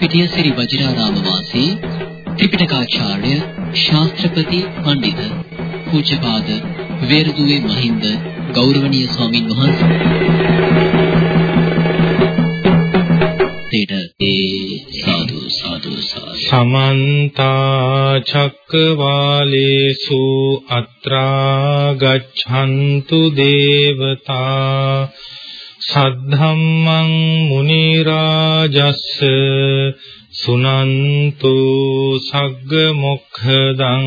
පිටිය සිරි වජිරාරාම වාසී ත්‍රිපිටකාචාර්ය ශාස්ත්‍රපති පඬිත පූජ්‍යපාද වේරදුවේ මහින්ද ගෞරවනීය ස්වාමින් වහන්සේ. සාදු සාදු. සමන්ත චක්කවාලේසු අත්‍රා ගච්ඡන්තු දේවතා සද්ධම්මං මුනි රාජස්ස සුනන්තු සග්ග මොක්ඛදං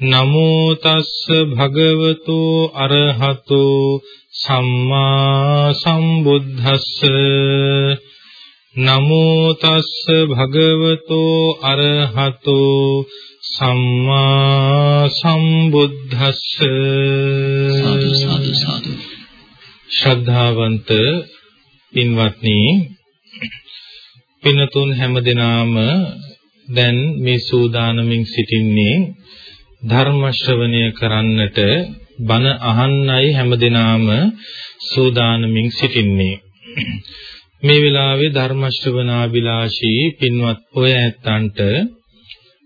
නමෝ තස්ස භගවතු අරහතු සම්මා සම්බුද්දස්ස. නමෝ තස්ස භගවතු අරහතු සම්මා සම්බුද්දස්ස. සාදු සාදු සාදු. ශ්‍රද්ධාවන්ත පින්වත්නි පින්තුන් හැමදෙනාම දැන් මේ සූදානමින් සිටින්නේ ධර්ම ශ්‍රවණය කරන්නට බණ අහන්නයි හැමදෙනාම සූදානමින් සිටින්නේ මේ වෙලාවේ ධර්ම ශ්‍රවණාබිලාෂී පින්වත් ඔය ඇත්තන්ට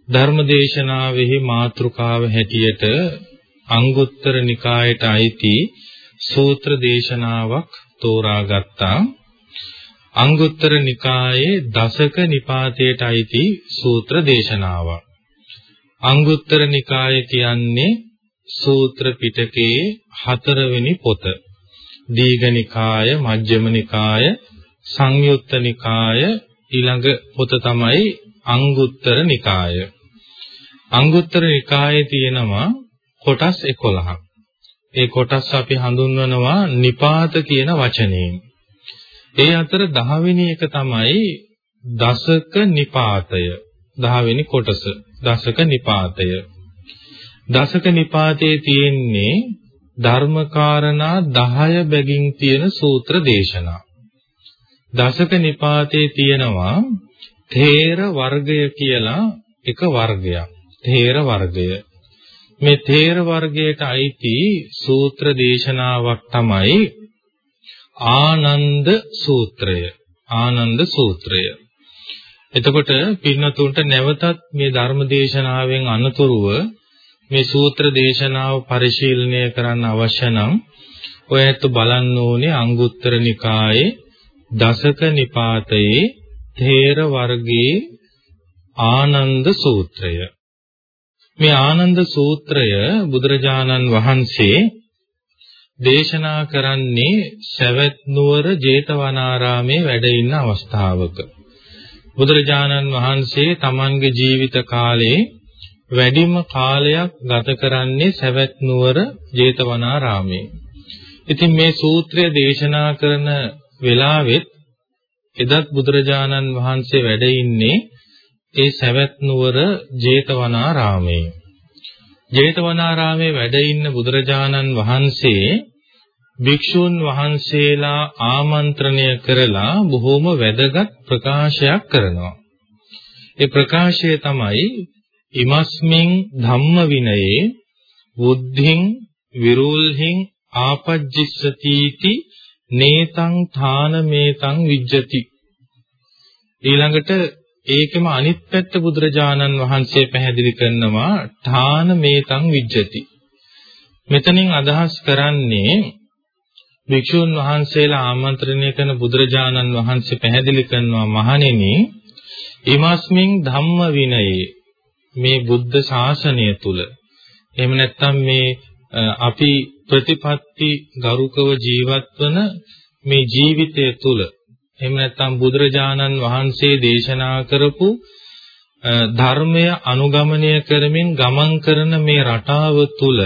ධර්මදේශනාවෙහි මාතෘකාව හැටියට අංගුත්තර නිකායට අයිති සූත්‍ර දේශනාවක් තෝරාගත්තා. අංගුත්තර නිකායේ දසක නිපාතයට අයිති සූත්‍ර දේශනාවක්. අංගුත්තර නිකාය කියන්නේ සූත්‍ර පිටකයේ හතරවෙනි පොත. දීඝනිකාය, මජ්ක්‍ධිම නිකාය, සංයුත්ත නිකාය ඊළඟ පොත තමයි අංගුත්තර නිකාය. අංගුත්තර නිකායේ තියෙනවා කොටස් 11ක්. ඒ කොටස් අපි හඳුන්වනවා නිපාත කියන වචනයෙන්. ඒ අතර 10 වෙනි එක තමයි දසක නිපාතය. 10 වෙනි කොටස දසක නිපාතය. දසක නිපාතයේ තියෙන්නේ ධර්මකාරණා 10 බැගින් තියෙන සූත්‍ර දේශනා. දසක නිපාතයේ තියෙනවා තේර වර්ගය කියලා එක වර්ගයක්. තේර වර්ගය. මේ තේර වර්ගයට අයිති සූත්‍ර දේශනාවක් තමයි ආනන්ද සූත්‍රය. ආනන්ද සූත්‍රය. එතකොට පින්නතුන්ට නැවතත් මේ ධර්ම දේශනාවෙන් අනතුරුව මේ සූත්‍ර දේශනාව පරිශීලනය කරන්න අවශ්‍ය නම් ඔයත් බලන්න ඕනේ අංගුත්තර නිකායේ දසක නිපාතයේ තේර වර්ගයේ ආනන්ද සූත්‍රය. මේ ආනන්ද සූත්‍රය බුදුරජාණන් වහන්සේ දේශනා කරන්නේ සවැත් නුවර ජේතවනාරාමේ වැඩ ඉන්න අවස්ථාවක. බුදුරජාණන් වහන්සේ තමන්ගේ ජීවිත කාලේ වැඩිම කාලයක් ගත කරන්නේ සවැත් නුවර ජේතවනාරාමේ. ඉතින් මේ සූත්‍රය දේශනා කරන වෙලාවෙත් එදත් බුදුරජාණන් වහන්සේ වැඩ ඉන්නේ ඒ සවැත් නුවර ජේතවනාරාමයේ. ජේතවනාරාමයේ වැඩ ඉන්න බුදුරජාණන් වහන්සේ භික්ෂුන් වහන්සේලා ආමන්ත්‍රණය කරලා බොහෝම වැදගත් ප්‍රකාශයක් කරනවා. ඒ ප්‍රකාශය තමයි ඉමස්මින් ධම්ම විනයේ බුද්ධින් විරුල්හින් ආපජ්ජිස්සතිති නේතං ථානමේතං විජ්ජති ඊළඟට ඒකෙම අනිත් පැත්ත බුදුරජාණන් වහන්සේ පැහැදිලි කරනවා ඨාන මේතං විජ්ජති. මෙතනින් අදහස් කරන්නේ භික්ෂුන් වහන්සේලා ආමන්ත්‍රණය කරන බුදුරජාණන් වහන්සේ පැහැදිලි කරනවා මහණෙනි ීමස්මින් ධම්ම විනයේ මේ බුද්ධ ශාසනය තුල එහෙම නැත්නම් මේ අපි ප්‍රතිපත්ති ගරුකව ජීවත් වන මේ ජීවිතය තුළ එහෙම නැත්නම් බුදුරජාණන් වහන්සේ දේශනා කරපු ධර්මය අනුගමනය කරමින් ගමන් කරන මේ රටාව තුළ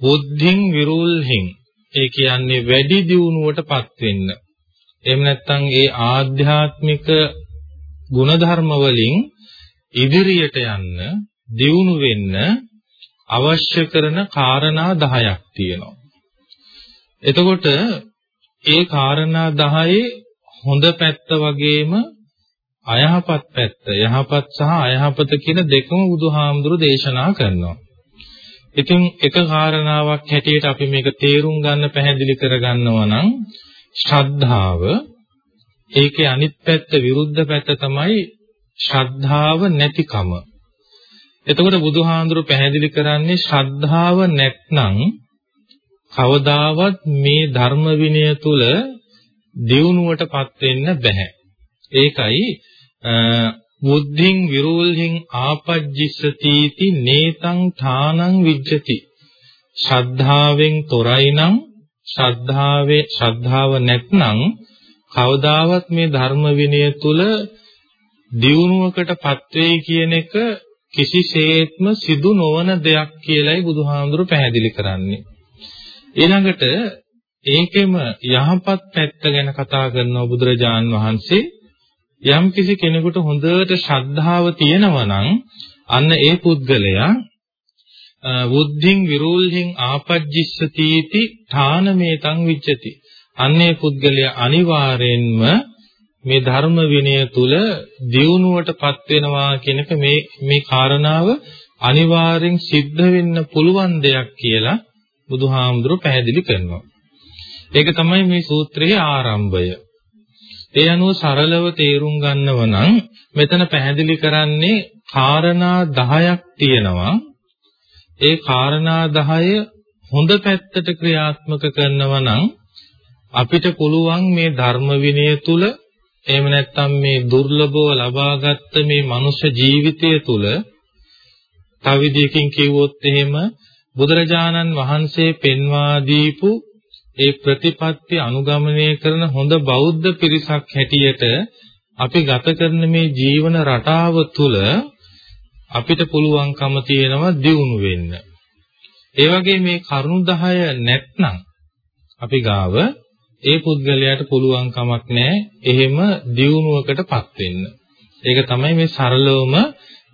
බුද්ධින් විරුල්හින් ඒ කියන්නේ වැඩි දියුණුවටපත් වෙන්න. එහෙම නැත්නම් ඒ ආධ්‍යාත්මික ගුණධර්ම වලින් ඉදිරියට යන්න, දියුණු වෙන්න අවශ්‍ය කරන காரணා 10ක් තියෙනවා. එතකොට ඒ காரணා 10 හොඳ පැත්ත වගේම අයහපත් පැත්ත යහපත් සහ අයහපත කියන දෙකම බුදුහාමුදුරු දේශනා කරනවා. ඉතින් එක කාරණාවක් හැටියට අපි මේක තේරුම් ගන්න පැහැදිලි කරගන්නවා නම් ශ්‍රද්ධාව ඒකේ අනිත් පැත්ත විරුද්ධ පැත්ත තමයි ශ්‍රද්ධාව නැතිකම. එතකොට බුදුහාඳුරු පැහැදිලි කරන්නේ ශ්‍රද්ධාව නැත්නම් කවදාවත් මේ ධර්ම විනය තුල දියුණුවටපත් වෙන්න බෑ. ඒකයි බුද්ධින් විරෝල්හින් ආපජ්ජිස්සතිති නේතං ථානං විජ්ජති. ශ්‍රද්ධාවෙන් තොරයි නම් ශ්‍රද්ධාවේ ශ්‍රද්ධාව නැත්නම් කවදාවත් මේ ධර්ම විනය තුල දියුණුවකටපත් වෙයි කියන එක කිසිසේත්ම සිදු නොවන දෙයක් කියලයි බුදුහාමුදුරු පැහැදිලි කරන්නේ. ඊළඟට ඒකෙම යහපත් පැත්ත ගැන කතා කරනවා බුදුරජාන් වහන්සේ. යම් කිසි කෙනෙකුට හොඳට ශ්‍රද්ධාව තියෙනවා නම් අන්න ඒ පුද්ගලයා බුද්ධින් විරෝල්හින් ආපජ්ජිස්සතිති ථානමේතං විච්ඡති අන්නේ පුද්ගලයා අනිවාර්යෙන්ම මේ ධර්ම විනය තුල දියුණුවටපත් වෙනවා කියනක මේ මේ කාරණාව අනිවාර්යෙන් සිද්ධ වෙන්න පුළුවන් දෙයක් කියලා බුදුහාමුදුරුවෝ පැහැදිලි කරනවා. ඒක තමයි මේ සූත්‍රයේ ආරම්භය. ඒ අනුව සරලව තේරුම් ගන්නව නම් මෙතන පැහැදිලි කරන්නේ කාරණා 10ක් තියෙනවා. ඒ කාරණා 10 හොඳ පැත්තට ක්‍රියාත්මක කරනවා නම් අපිට පුළුවන් මේ ධර්ම විනය තුල එහෙම නැත්නම් මේ දුර්ලභව ලබාගත් මේ මනුෂ්‍ය ජීවිතය තුල තව විදිහකින් කිව්වොත් එහෙම බුදුරජාණන් වහන්සේ පෙන්වා දීපු ඒ ප්‍රතිපත්ති අනුගමනය කරන හොඳ බෞද්ධ පිරිසක් හැටියට අපි ගත කරන මේ ජීවන රටාව තුළ අපිට පුළුවන්කම තියෙනවා දියුණු වෙන්න. ඒ වගේ මේ කරුණු 10 නැත්නම් අපි ගාව ඒ පුද්ගලයාට පුළුවන් කමක් නැහැ එහෙම දියුණුවකටපත් වෙන්න. ඒක තමයි මේ සරලවම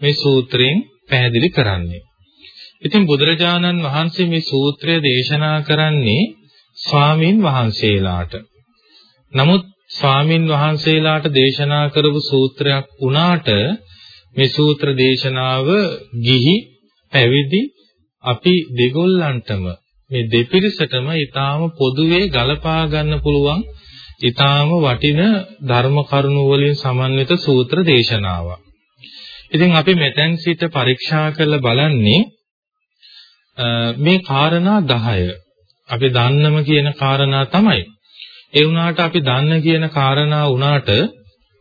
මේ සූත්‍රයෙන් පැහැදිලි කරන්නේ. ඉතින් බුදුරජාණන් වහන්සේ මේ සූත්‍රය දේශනා කරන්නේ ස්වාමින් වහන්සේලාට. නමුත් ස්වාමින් වහන්සේලාට දේශනා කරපු සූත්‍රයක් වුණාට මේ සූත්‍ර දේශනාව ගිහි පැවිදි අපි දෙගොල්ලන්ටම මේ දෙපිරිසටම ඊටාම පොදුවේ ගලපා ගන්න පුළුවන් ඊටාම වටින ධර්ම කරුණු වලින් සමන්විත සූත්‍ර දේශනාවක්. ඉතින් අපි මෙතෙන් සිට පරීක්ෂා කරලා බලන්නේ මේ කාරණා 10 අපි දන්නම කියන කාරණා තමයි. ඒ වුණාට අපි දන්න කියන කාරණා වුණාට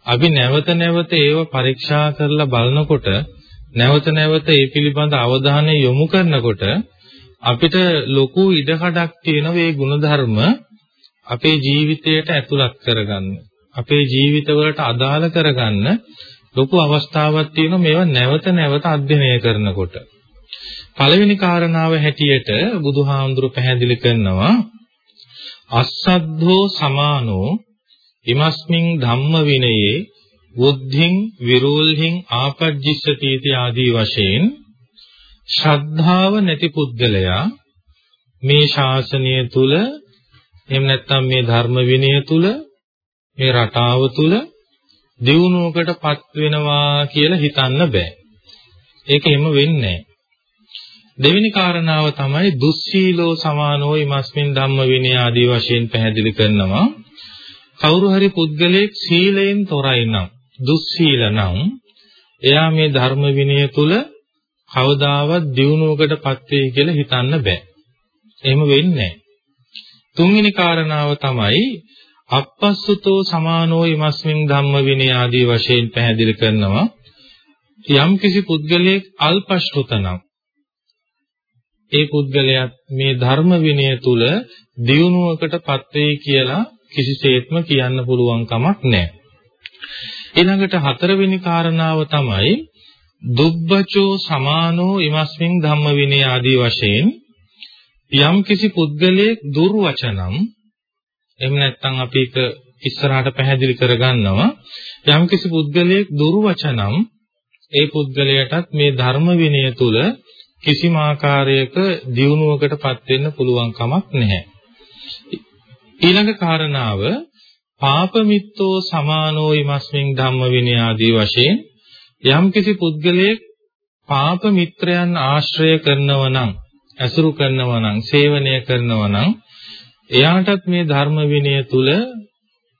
අපි නැවත නැවත ඒව පරීක්ෂා කරලා බලනකොට නැවත නැවත ඒ පිළිබඳ අවධානය යොමු කරනකොට අපිට ලොකු ඉඩකඩක් තියෙන මේ ಗುಣධර්ම අපේ ජීවිතයට ඇතුළත් කරගන්න අපේ ජීවිතවලට අදාළ කරගන්න ලොකු අවස්ථාවක් තියෙනවා මේවා නැවත නැවත අධ්‍යයනය කරනකොට පළවෙනි කාරණාව හැටියට බුදුහාමුදුරු පැහැදිලි කරනවා අස්සද්ධෝ සමානෝ ඉමස්මින් ධම්ම විනයේ බුද්ධින් විරෝල්හින් ආපජ්ජිස්සති ආදී වශයෙන් ශ්‍රද්ධාව නැති පුද්ගලයා මේ ශාසනය තුල එහෙම නැත්නම් මේ ධර්ම විනය තුල මේ රටාව තුල දියුණුවකටපත් වෙනවා කියලා හිතන්න බෑ. ඒක එහෙම වෙන්නේ නැහැ. දෙවෙනි කාරණාව තමයි දුස්සීලෝ සමානෝ ීමස්මින් ධම්ම විනය ආදී වශයෙන් පැහැදිලි කරනවා. කවුරු හරි පුද්ගලයෙක් සීලයෙන් තොරයි නම් දුස්සීල නම් එයා මේ ධර්ම විනය තුල කවදාවත් දියුණුවකටපත් වෙයි කියලා හිතන්න බෑ. එහෙම වෙන්නේ තුන්වෙනි කාරණාව තමයි අපස්සුතෝ සමානෝ ීමස්මින් ධම්ම විනය ආදී වශයෙන් පැහැදිලි කරනවා. යම් කිසි පුද්ගලයෙක් අල්පශ්‍රුතනම් ඒ පුද්ගලයා මේ ධර්ම විනය තුල දියුණුවකටපත් වෙයි කියලා කිසිසේත්ම කියන්න පුළුවන් කමක් නැහැ. ඊළඟට හතරවෙනි කාරණාව තමයි දුබ්බචෝ සමානෝ ඉමස්මින් ධම්ම විනය ආදී වශයෙන් යම් කිසි පුද්ගලයෙක් දුර්වචනම් එහෙම නැත්නම් අපි ඒක ඉස්සරහට පැහැදිලි කරගන්නවා යම් කිසි පුද්ගලයෙක් දුර්වචනම් ඒ පුද්ගලයාටත් මේ ධර්ම විනය තුල කිසිම ආකාරයක දියුණුවකටපත් වෙන්න පුළුවන් කමක් නැහැ. ඊළඟ කාරණාව පාපමිත්තෝ සමානෝ ීමස්මින් ධම්ම විනය ආදී වශයෙන් යම්කිසි පුද්ගලයෙක් පාප මිත්‍රයන් ආශ්‍රය කරනව නම් ඇසුරු කරනව නම් සේවනය කරනව නම් එයාටත් මේ ධර්ම විනය තුල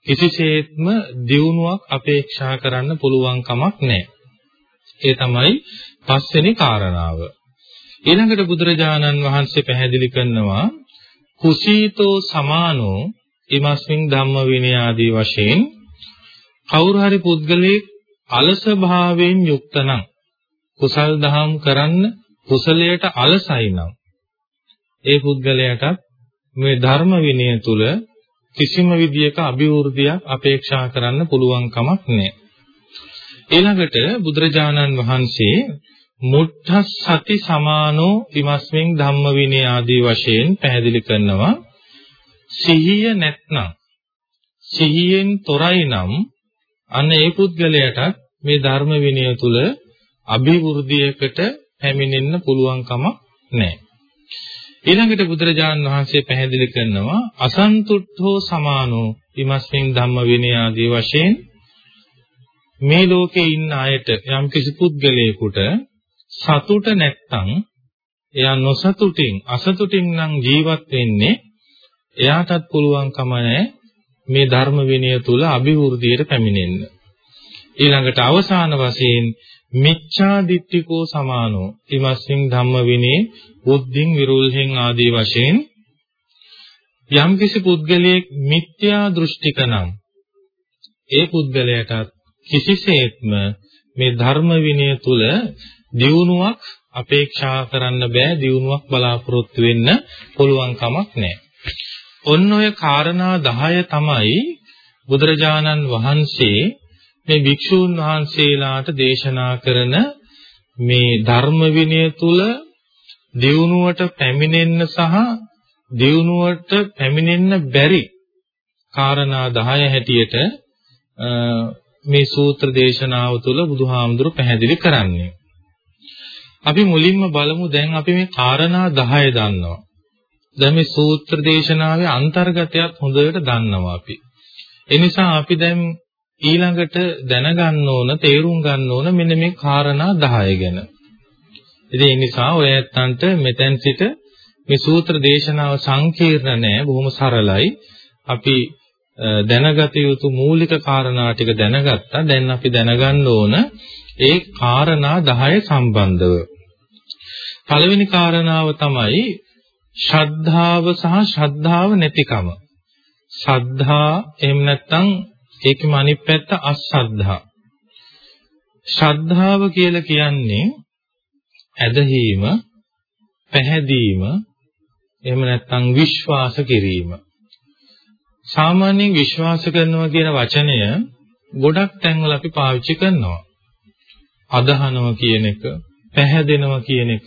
කිසිසේත්ම දියුණුවක් අපේක්ෂා කරන්න පුළුවන් කමක් නැහැ. ඒ තමයි පස්වෙනි කාරණාව. ඊළඟට බුදුරජාණන් වහන්සේ පැහැදිලි කරනවා කුසීතෝ සමානෝ ඉමස්මින් ධම්ම විනය ආදී වශයෙන් කවුරු හරි පුද්ගලයෙක් අලස භාවයෙන් යුක්ත නම් කුසල් දහම් කරන්න කුසලයට අලසයි නම් ඒ පුද්ගලයාට මේ ධර්ම විනය තුල කිසිම විදියක අභිවෘද්ධියක් අපේක්ෂා කරන්න පුළුවන් කමක් නැහැ. ඊළඟට බුදුරජාණන් වහන්සේ මුට්ඨස්සති සමානෝ ඉමස්මින් ධම්ම විනය ආදී වශයෙන් පැහැදිලි කරනවා සිහිය නැත්නම් සිහියෙන් තොරයි නම් අන්න ඒ පුද්ගලයාට මේ ධර්ම විනය තුල අභිවෘද්ධියකට පැමිණෙන්න පුළුවන් කමක් නැහැ. ඊළඟට බුදුරජාන් වහන්සේ පැහැදිලි කරනවා අසන්තුට්ඨෝ සමානෝ ඉමස්මින් ධම්ම විනය ආදී වශයෙන් මේ ලෝකේ ඉන්න අයට යම් කිසි පුද්ගලයෙකුට සතුට නැත්තම් එයා නොසතුටින් අසතුටින් නම් ජීවත් වෙන්නේ එයාටත් පුළුවන්කම නැහැ මේ ධර්ම විනය තුල අභිවෘද්ධියට පැමිණෙන්න. ඊළඟට අවසාන වශයෙන් මිච්ඡා දිට්ඨිකෝ සමානෝ ඊමස්මින් ධම්ම විනේ බුද්ධින් විරුල්හෙන් ආදී වශයෙන් යම්කිසි පුද්ගලයෙක් මිත්‍යා දෘෂ්ටික නම් ඒ පුද්ගලයාට කිසිසේත්ම මේ ධර්ම විනය තුල දියුණුවක් අපේක්ෂා කරන්න බෑ දියුණුවක් බලාපොරොත්තු වෙන්න පුළුවන් කමක් නැහැ. ඔන්න ඔය කාරණා 10 තමයි බුදුරජාණන් වහන්සේ මේ භික්ෂූන් වහන්සේලාට දේශනා කරන මේ ධර්ම විනය තුල දියුණුවට පැමිණෙන්න සහ දියුණුවට පැමිණෙන්න බැරි කාරණා 10 හැටියට මේ සූත්‍ර දේශනාව තුළ බුදුහාමුදුරු පැහැදිලි කරන්නේ. අපි මුලින්ම බලමු දැන් අපි මේ කාරණා 10 දන්නවා. දැන් මේ සූත්‍ර දේශනාවේ අන්තර්ගතයත් හොඳට දන්නවා අපි. ඒ නිසා අපි දැන් ඊළඟට දැනගන්න ඕන තේරුම් ගන්න ඕන මෙන්න මේ කාරණා 10 ගැන. ඉතින් ඒ නිසා ඔය ඇත්තන්ට මෙතෙන් සිට මේ සූත්‍ර දේශනාව සංකීර්ණ නෑ බොහොම සරලයි. අපි දැනගත යුතු මූලික කාරණා ටික දැනගත්තා. දැන් අපි දැනගන්න ඕන ඒ කාරණා 10 සම්බන්ධව. පළවෙනි කාරණාව තමයි ශ්‍රද්ධාව සහ ශ්‍රද්ධාව නැතිකම. ශ්‍රද්ධා එහෙම නැත්නම් ඒකෙම අනිත් පැත්ත අශ්‍රද්ධා. ශ්‍රද්ධාව කියලා කියන්නේ ඇදහිීම, පැහැදීම, එහෙම නැත්නම් විශ්වාස කිරීම. සාමාන්‍යයෙන් විශ්වාස කරනවා කියන වචනය ගොඩක් තැන්වල අපි පාවිච්චි කරනවා. අදහනවා කියන එක, පැහැදෙනවා කියන එක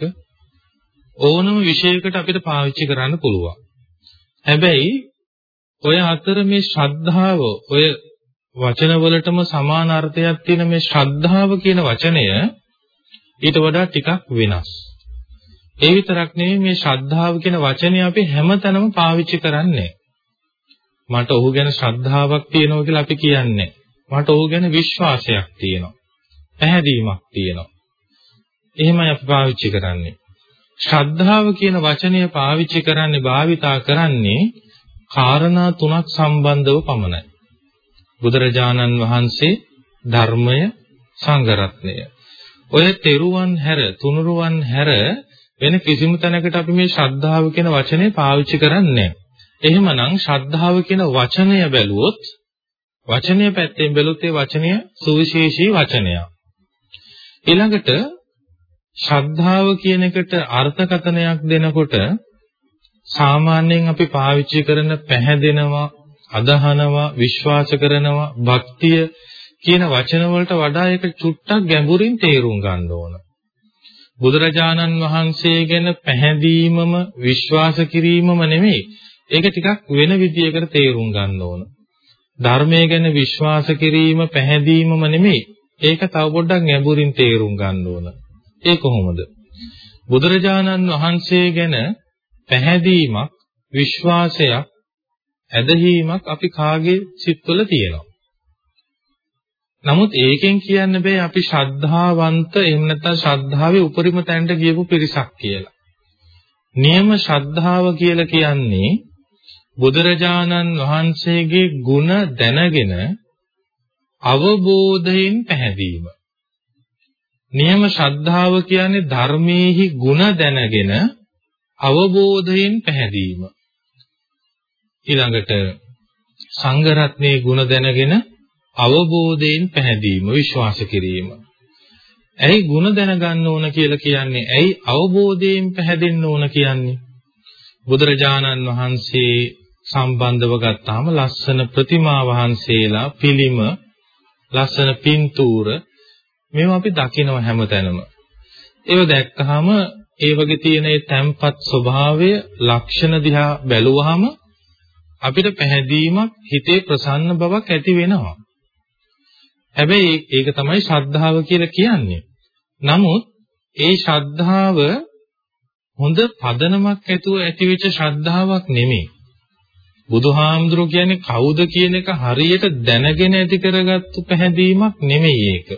ඕනම විෂයකට අපිට පාවිච්චි කරන්න පුළුවන්. හැබැයි ඔය අතර මේ ශ්‍රද්ධාව ඔය වචනවලටම සමාන අර්ථයක් තියෙන මේ ශ්‍රද්ධාව කියන වචනය ඊට වඩා ටිකක් වෙනස්. ඒ විතරක් නෙවෙයි මේ ශ්‍රද්ධාව කියන වචනේ අපි හැමතැනම පාවිච්චි කරන්නේ. මට ඔහු ගැන ශ්‍රද්ධාවක් තියෙනවා කියලා අපි කියන්නේ. මට ඔහු ගැන විශ්වාසයක් තියෙනවා. පැහැදීමක් තියෙනවා. එහෙමයි අපි පාවිච්චි කරන්නේ. ශ්‍රද්ධාව කියන වචනය පාවිච්චි කරන්නේ භාවිතා කරන්නේ කාරණා තුනක් සම්බන්ධව පමණයි. බුදුරජාණන් වහන්සේ ධර්මය සංඝරත්නය. ඔය තෙරුවන් හැර තුනුරුවන් හැර වෙන කිසිම තැනකට අපි මේ ශ්‍රද්ධාව කියන වචනේ පාවිච්චි කරන්නේ එහෙමනම් ශ්‍රද්ධාව කියන වචනය බැලුවොත් වචනය පැත්තෙන් බැලුවොත් ඒ වචනය සුවිශේෂී වචනයක්. ඊළඟට ශ්‍රද්ධාව කියන එකට අර්ථකථනයක් දෙනකොට සාමාන්‍යයෙන් අපි පාවිච්චි කරන පැහැදෙනවා, අදහනවා, විශ්වාස කරනවා, භක්තිය කියන වචන වලට වඩා ඒක චුට්ටක් ගැඹුරින් තේරුම් ගන්න ඕන. බුදුරජාණන් වහන්සේ ගැන පැහැදීමම විශ්වාස කිරීමම නෙමෙයි. ඒක ටිකක් වෙන විදියකට තේරුම් ගන්න ඕන. ධර්මය ගැන විශ්වාස කිරීම පැහැදීමම නෙමෙයි. ඒක තව පොඩ්ඩක් ගැඹුරින් තේරුම් ගන්න ඕන. ඒ කොහොමද? බුදුරජාණන් වහන්සේ ගැන පැහැදීමක්, විශ්වාසයක්, ඇදහිීමක් අපි කාගේ සිත්වල තියෙනවා. නමුත් ඒකෙන් කියන්න බෑ අපි ශ්‍රද්ධාවන්ත එහෙම නැත්නම් ශ්‍රද්ධාවේ උපරිම තැනට ගියපු පිරිසක් කියලා. නියම ශ්‍රද්ධාව කියලා කියන්නේ බුදුරජාණන් වහන්සේගේ ගුණ දැනගෙන අවබෝධයෙන් පැහැදීම. නියම ශ්‍රද්ධාව කියන්නේ ධර්මයේහි ගුණ දැනගෙන අවබෝධයෙන් පැහැදීම. ඊළඟට සංඝ රත්නයේ ගුණ දැනගෙන අවබෝධයෙන් පැහැදීම විශ්වාස කිරීම. ඇයි ಗುಣ දැනගන්න ඕන කියලා කියන්නේ? ඇයි අවබෝධයෙන් පැහැදෙන්න ඕන කියන්නේ? බුදුරජාණන් වහන්සේ සම්බන්ධව ගත්තාම ලස්සන ප්‍රතිමා වහන්සේලා පිළිම ලස්සන පින්තූර මේවා අපි දකිනවා හැමතැනම. ඒව දැක්කහම ඒ වගේ තියෙන ඒ තැම්පත් ස්වභාවය ලක්ෂණ දිහා බැලුවහම අපිට පැහැදීමක් හිතේ ප්‍රසන්න බවක් ඇති වෙනවා. හැබැයි ඒක තමයි ශ්‍රද්ධාව කියලා කියන්නේ. නමුත් ඒ ශ්‍රද්ධාව හොඳ පදනමක් ඇතුව ඇතිවෙච්ච ශ්‍රද්ධාවක් නෙමෙයි. බුදුහාමුදුරු කියන්නේ කවුද කියන එක හරියට දැනගෙන ඇති කරගත්තු පැහැදීමක් නෙමෙයි ඒක.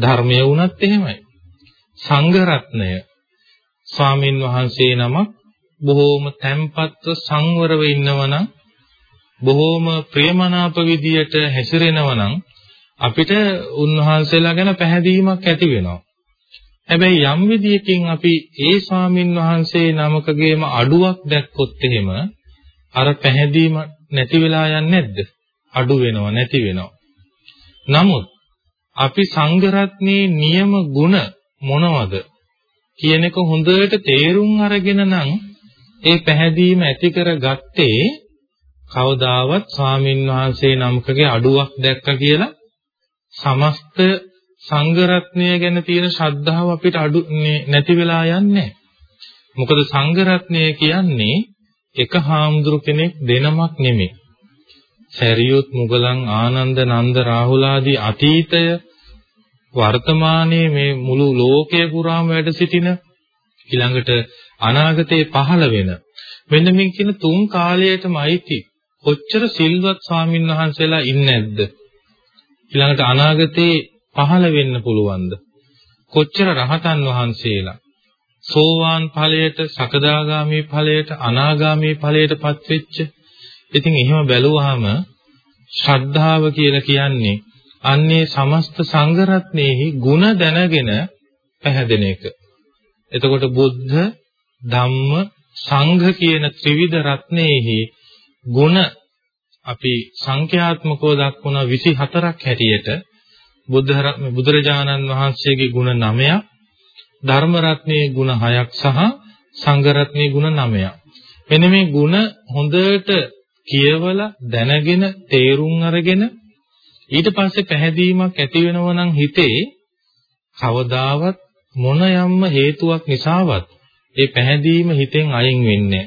ධර්මය වුණත් එහෙමයි. සංඝ රත්නය ස්වාමින් වහන්සේ නමක් බොහෝම තැම්පත්ව සංවරව ඉන්නවනම් බොහෝම ප්‍රේමනාප විදියට හැසිරෙනවනම් අපිට උන්වහන්සේලා ගැන පැහැදීමක් ඇති වෙනවා. හැබැයි යම් විදියකින් අපි ඒ ස්වාමින් වහන්සේ නමකගේම අඩුවක් දැක්කොත් එහෙම අර පැහැදීම නැති වෙලා යන්නේ නැද්ද? අඩු වෙනව නැති වෙනව. නමුත් අපි සංඝ රත්නයේ නියම ಗುಣ මොනවද කියන එක හොඳට තේරුම් අරගෙන නම් ඒ පැහැදීම ඇති කරගත්තේ කවදාවත් ස්වාමින් වහන්සේ නමකගේ අඩුවක් දැක්ක කියලා සමස්ත සංඝ රත්නය ගැන තියෙන ශ්‍රද්ධාව අපිට අඩු නැති වෙලා යන්නේ මොකද සංඝ රත්නය කියන්නේ එක හාමුදුරු කෙනෙක් දෙනමක් නෙමෙයි. සැරියොත් මුගලන් ආනන්ද නන්ද රාහුල ආදී අතීතය වර්තමානයේ මේ මුළු ලෝකය පුරාම වැඩ සිටින ඊළඟට අනාගතයේ පහළ වෙන මෙන්න මේ කියන තුන් කාලයටම අයිති කොච්චර සිල්වත් ස්වාමින් වහන්සේලා ඉන්නේ නැද්ද ඊළඟට අනාගතේ පහළ වෙන්න පුළුවන්ද? කොච්චර රහතන් වහන්සේලා සෝවාන් ඵලයට, සකදාගාමී ඵලයට, අනාගාමී ඵලයට පත්වෙච්ච. ඉතින් එහෙම බැලුවාම ශ්‍රද්ධාව කියලා කියන්නේ අන්නේ සමස්ත සංඝ රත්නයේහි ಗುಣ දැනගෙන පැහැදෙන එක. එතකොට බුද්ධ, ධම්ම, සංඝ කියන ත්‍රිවිධ රත්නයේහි ಗುಣ අපි සංඛ්‍යාත්මකව දක්වන 24ක් හැටියට බුද්ධ බුදුරජාණන් වහන්සේගේ ගුණ 9ක් ධර්ම රත්නයේ ගුණ 6ක් සහ සංඝ රත්නයේ ගුණ 9ක්. මෙන්න මේ ගුණ හොඳට කියවලා දැනගෙන තේරුම් අරගෙන ඊට පස්සේ පැහැදීමක් ඇති වෙනවා නම් හිතේ කවදාවත් මොන යම්ම හේතුවක් නිසාවත් ඒ පැහැදීම හිතෙන් අයින් වෙන්නේ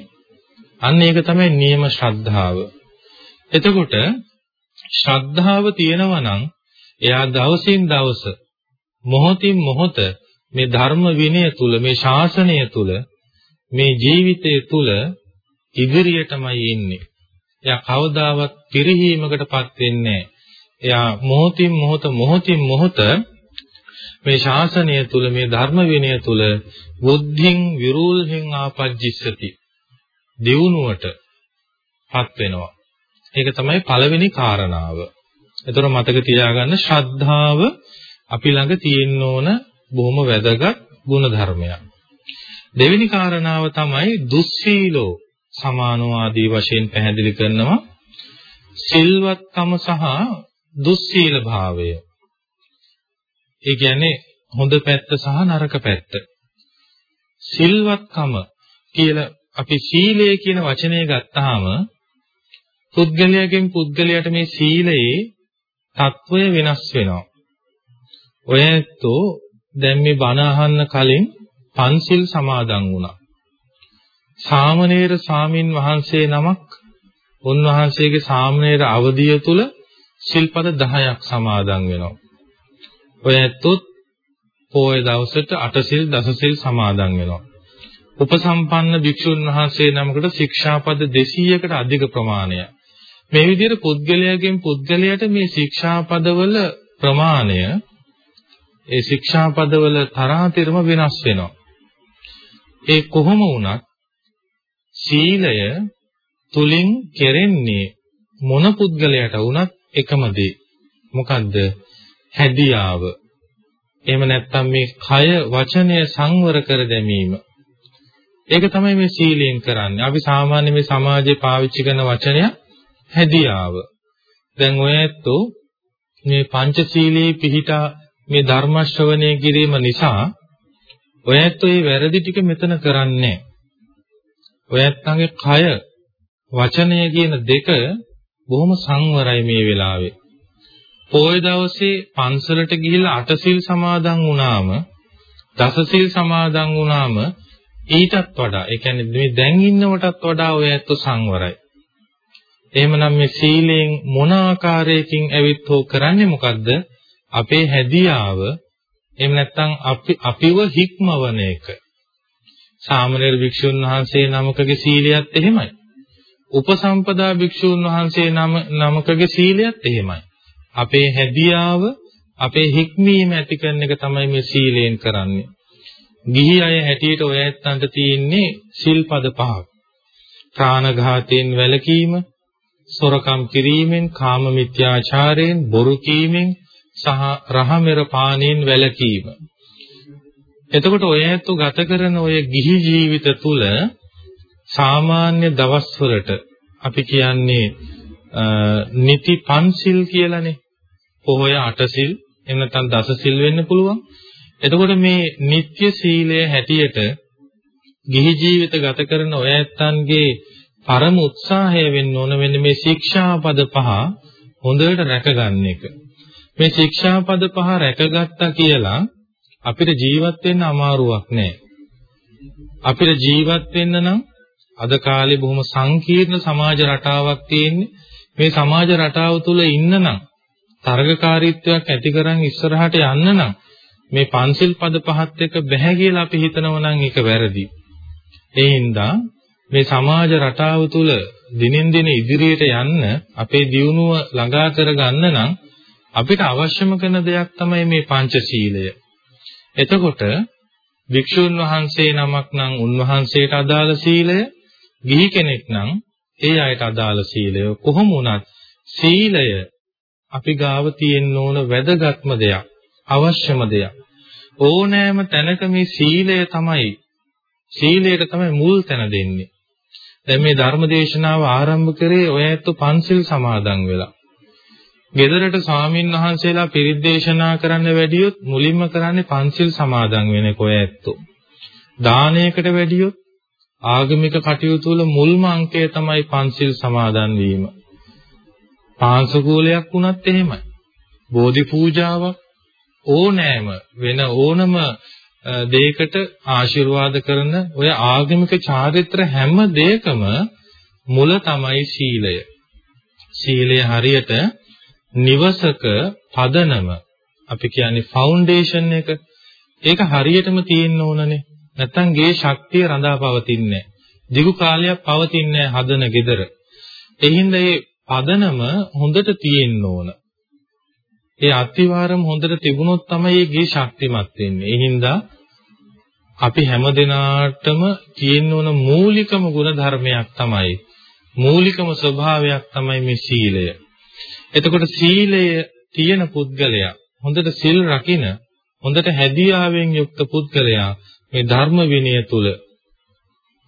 අන්න ඒක තමයි නියම ශ්‍රද්ධාව. එතකොට ශ්‍රද්ධාව තියෙනවා නම් එයා දවසින් දවස මොහොතින් මොහොත මේ ධර්ම විනය තුල මේ ශාසනය තුල මේ ජීවිතය තුල ඉදිරියටමයි ඉන්නේ. එයා කවදාවත් පිරිහීමකටපත් වෙන්නේ එයා මොහොතින් මොහොත මොහොතින් මොහොත මේ ශාසනය තුල මේ ධර්ම විනය තුල බුද්ධින් විරූල්හෙන් ආපජ්ජිස්සති දියුණුවටපත් වෙනවා. ඒක තමයි පළවෙනි කාරණාව. එතකොට මතක තියාගන්න ශ්‍රද්ධාව අපි ළඟ තියෙන්න ඕන බොහොම වැදගත් ගුණ ධර්මයක්. දෙවෙනි කාරණාව තමයි දුස්සීලෝ සමානෝ ආදී වශයෙන් පැහැදිලි කරනවා සිල්වත්කම සහ දුස්සීල භාවය. ඒ කියන්නේ හොඳ පැත්ත සහ නරක පැත්ත. සිල්වත්කම කියලා අපි සීලය කියන වචනය ගත්තාම පුද්ගලයාගෙන් පුද්ගලයාට මේ සීලයේ తත්වය වෙනස් වෙනවා. ඔයetto දැන් මේ බණ අහන්න කලින් පන්සිල් සමාදන් වුණා. සාමණේර ස්වාමින් වහන්සේ නමක් උන්වහන්සේගේ සාමණේර අවධිය තුල සිල්පද 10ක් සමාදන් වෙනවා. ඔය ඇත්තොත් පොය දවසට අටසිල් දසසිල් සමාදන් වෙනවා. උපසම්පන්න භික්ෂුන් වහන්සේ නමකට ශික්ෂාපද 200කට අධික ප්‍රමාණයක්. මේ විදිහට පුද්ගලයාගෙන් පුද්ගලයාට මේ ශික්ෂාපදවල ප්‍රමාණය ඒ ශික්ෂාපදවල තරහතරම වෙනස් වෙනවා. ඒ කොහොම වුණත් සීලය තුලින් කෙරෙන්නේ මොන පුද්ගලයාට වුණත් එකම දේ. මොකද්ද? හැදියාව. එහෙම නැත්නම් මේ කය වචනය සංවර කර ගැනීම. ඒක තමයි මේ සීලයෙන් කරන්නේ. අපි සාමාන්‍ය මේ සමාජයේ පාවිච්චි කරන වචනය හැදියාව. දැන් ඔය ඇත්තෝ මේ පංචශීලයේ පිහිටා මේ ධර්ම ශ්‍රවණය කිරීම නිසා ඔය ඇත්තෝ මේ වැරදි ටික මෙතන කරන්නේ ඔය ඇත්තන්ගේ කය වචනය කියන දෙක බොහොම සංවරයි මේ වෙලාවේ. පොය දවසේ පන්සලට ගිහිල්ලා අටසිල් සමාදන් වුණාම දසසිල් සමාදන් වුණාම ඊටත් වඩා ඒ කියන්නේ මේ දැන් ඉන්නවටත් වඩා ඔය ඇත්තෝ සංවරයි. එහෙමනම් මේ සීලයෙන් මොන ආකාරයකින් ඇවිත් හෝ කරන්නේ මොකද්ද? අපේ හැදියාව එහෙම නැත්නම් අපි අපිව හික්මවන එක. සාමණේර භික්ෂුන් වහන්සේ නමකගේ සීලයත් එහෙමයි. උපසම්පදා භික්ෂුන් වහන්සේ නම නමකගේ සීලයත් එහෙමයි. අපේ හැදියාව අපේ හික්මීම ඇති කරන එක තමයි මේ සීලයෙන් කරන්නේ. ගිහි අය හැටියට ඔය ඇත්තන්ට තියෙන්නේ සිල්පද පහක්. ප්‍රාණඝාතයෙන් වැළකීම, සොරකම් කිරීමෙන්, කාම මිත්‍යාචාරයෙන්, බොරු කීමෙන් සහ රහමෙර පානයෙන් වැළකීම. එතකොට ඔය ඇත්තු ගත කරන ඔය ගිහි ජීවිත තුල සාමාන්‍ය දවස්වලට අපි කියන්නේ නිති පන්සිල් කියලානේ. පොහොය අටසිල් එහෙම නැත්නම් දසසිල් වෙන්න පුළුවන්. එතකොට මේ නিত্য සීලය හැටියට ගිහි ජීවිත ගත කරන ඔය ඇත්තන්ගේ පරම උත්සාහය වෙන්න ඕන වෙන්නේ මේ ශික්ෂාපද පහ හොඳට රැකගන්න එක. මේ ශික්ෂාපද පහ රැකගත්තා කියලා අපිට ජීවත් වෙන්න අමාරුවක් නෑ. අපිට ජීවත් වෙන්න නම් අද කාලේ බොහොම සංකීර්ණ සමාජ රටාවක් තියෙන්නේ. මේ සමාජ රටාව තුල ඉන්න නම් තරගකාරීත්වයක් ඇති කරන් ඉස්සරහට යන්න නම් මේ පන්සිල් පද පහත් එක්ක බැහැ කියලා අපි හිතනවා නම් ඒක වැරදි. ඒ හින්දා මේ සමාජ රටාව තුල දිනෙන් දින ඉදිරියට යන්න අපේ දියුණුව ළඟා කරගන්න නම් අපිට අවශ්‍යම කරන දෙයක් තමයි මේ පංචශීලය. එතකොට වික්ෂුන් වහන්සේ නමක් නම් උන්වහන්සේට අදාළ සීලය, ගිහි කෙනෙක් නම් ඒ අයට අදාළ සීලය කොහොම වුණත් සීලය අපි ගාව තියෙන්න ඕන වැදගත්ම දෙයක්, අවශ්‍යම දෙයක්. ඕනෑම තැනක මේ සීලය තමයි සීලයට තමයි මුල් තැන දෙන්නේ. දැන් මේ ධර්ම දේශනාව ආරම්භ කරේ ඔය ඇත්ත පන්සිල් සමාදන් වෙලා. ගෙදරට ස්වාමින් වහන්සේලා පිරිත් දේශනා කරන්න වැඩියොත් මුලින්ම කරන්නේ පන්සිල් සමාදන් වෙන කොය ඇත්තෝ. දානයකට වැඩියොත් ආගමික කටයුතු වල මුල්ම අංකය තමයි පන්සිල් සමාදන් වීම. පාංශකූලයක් වුණත් එහෙමයි. බෝධි පූජාවක් ඕනෑම වෙන ඕනම දෙයකට ආශිර්වාද කරන ඔය ආගමික චාරිත්‍ර හැම දෙයකම මුල තමයි සීලය. සීලය හරියට නිවසක පදනම අපි කියන්නේ ෆවුන්ඩේෂන් එක ඒක හරියටම තියෙන්න ඕනනේ. නැත්තම් ගේ ශක්තිය රඳා පවතින්නේ දිගු කාලයක් පවතින්නේ හදන gedara. එහින්ද මේ පදනම හොඳට තියෙන්න ඕන. ඒ අතිවාරම හොඳට තිබුණොත් තමයි මේ ගේ ශක්තිමත් වෙන්නේ. ඒ හින්දා අපි හැමදෙනාටම තියෙන්න ඕන මූලිකම ගුණ ධර්මයක් තමයි මූලිකම ස්වභාවයක් තමයි මේ සීලය. එතකොට සීලය තියෙන පුද්ගලයා හොඳට සිල් රකින හොඳට හැදියාවෙන් යුක්ත පුද්ගලයා මේ ධර්ම විනය තුල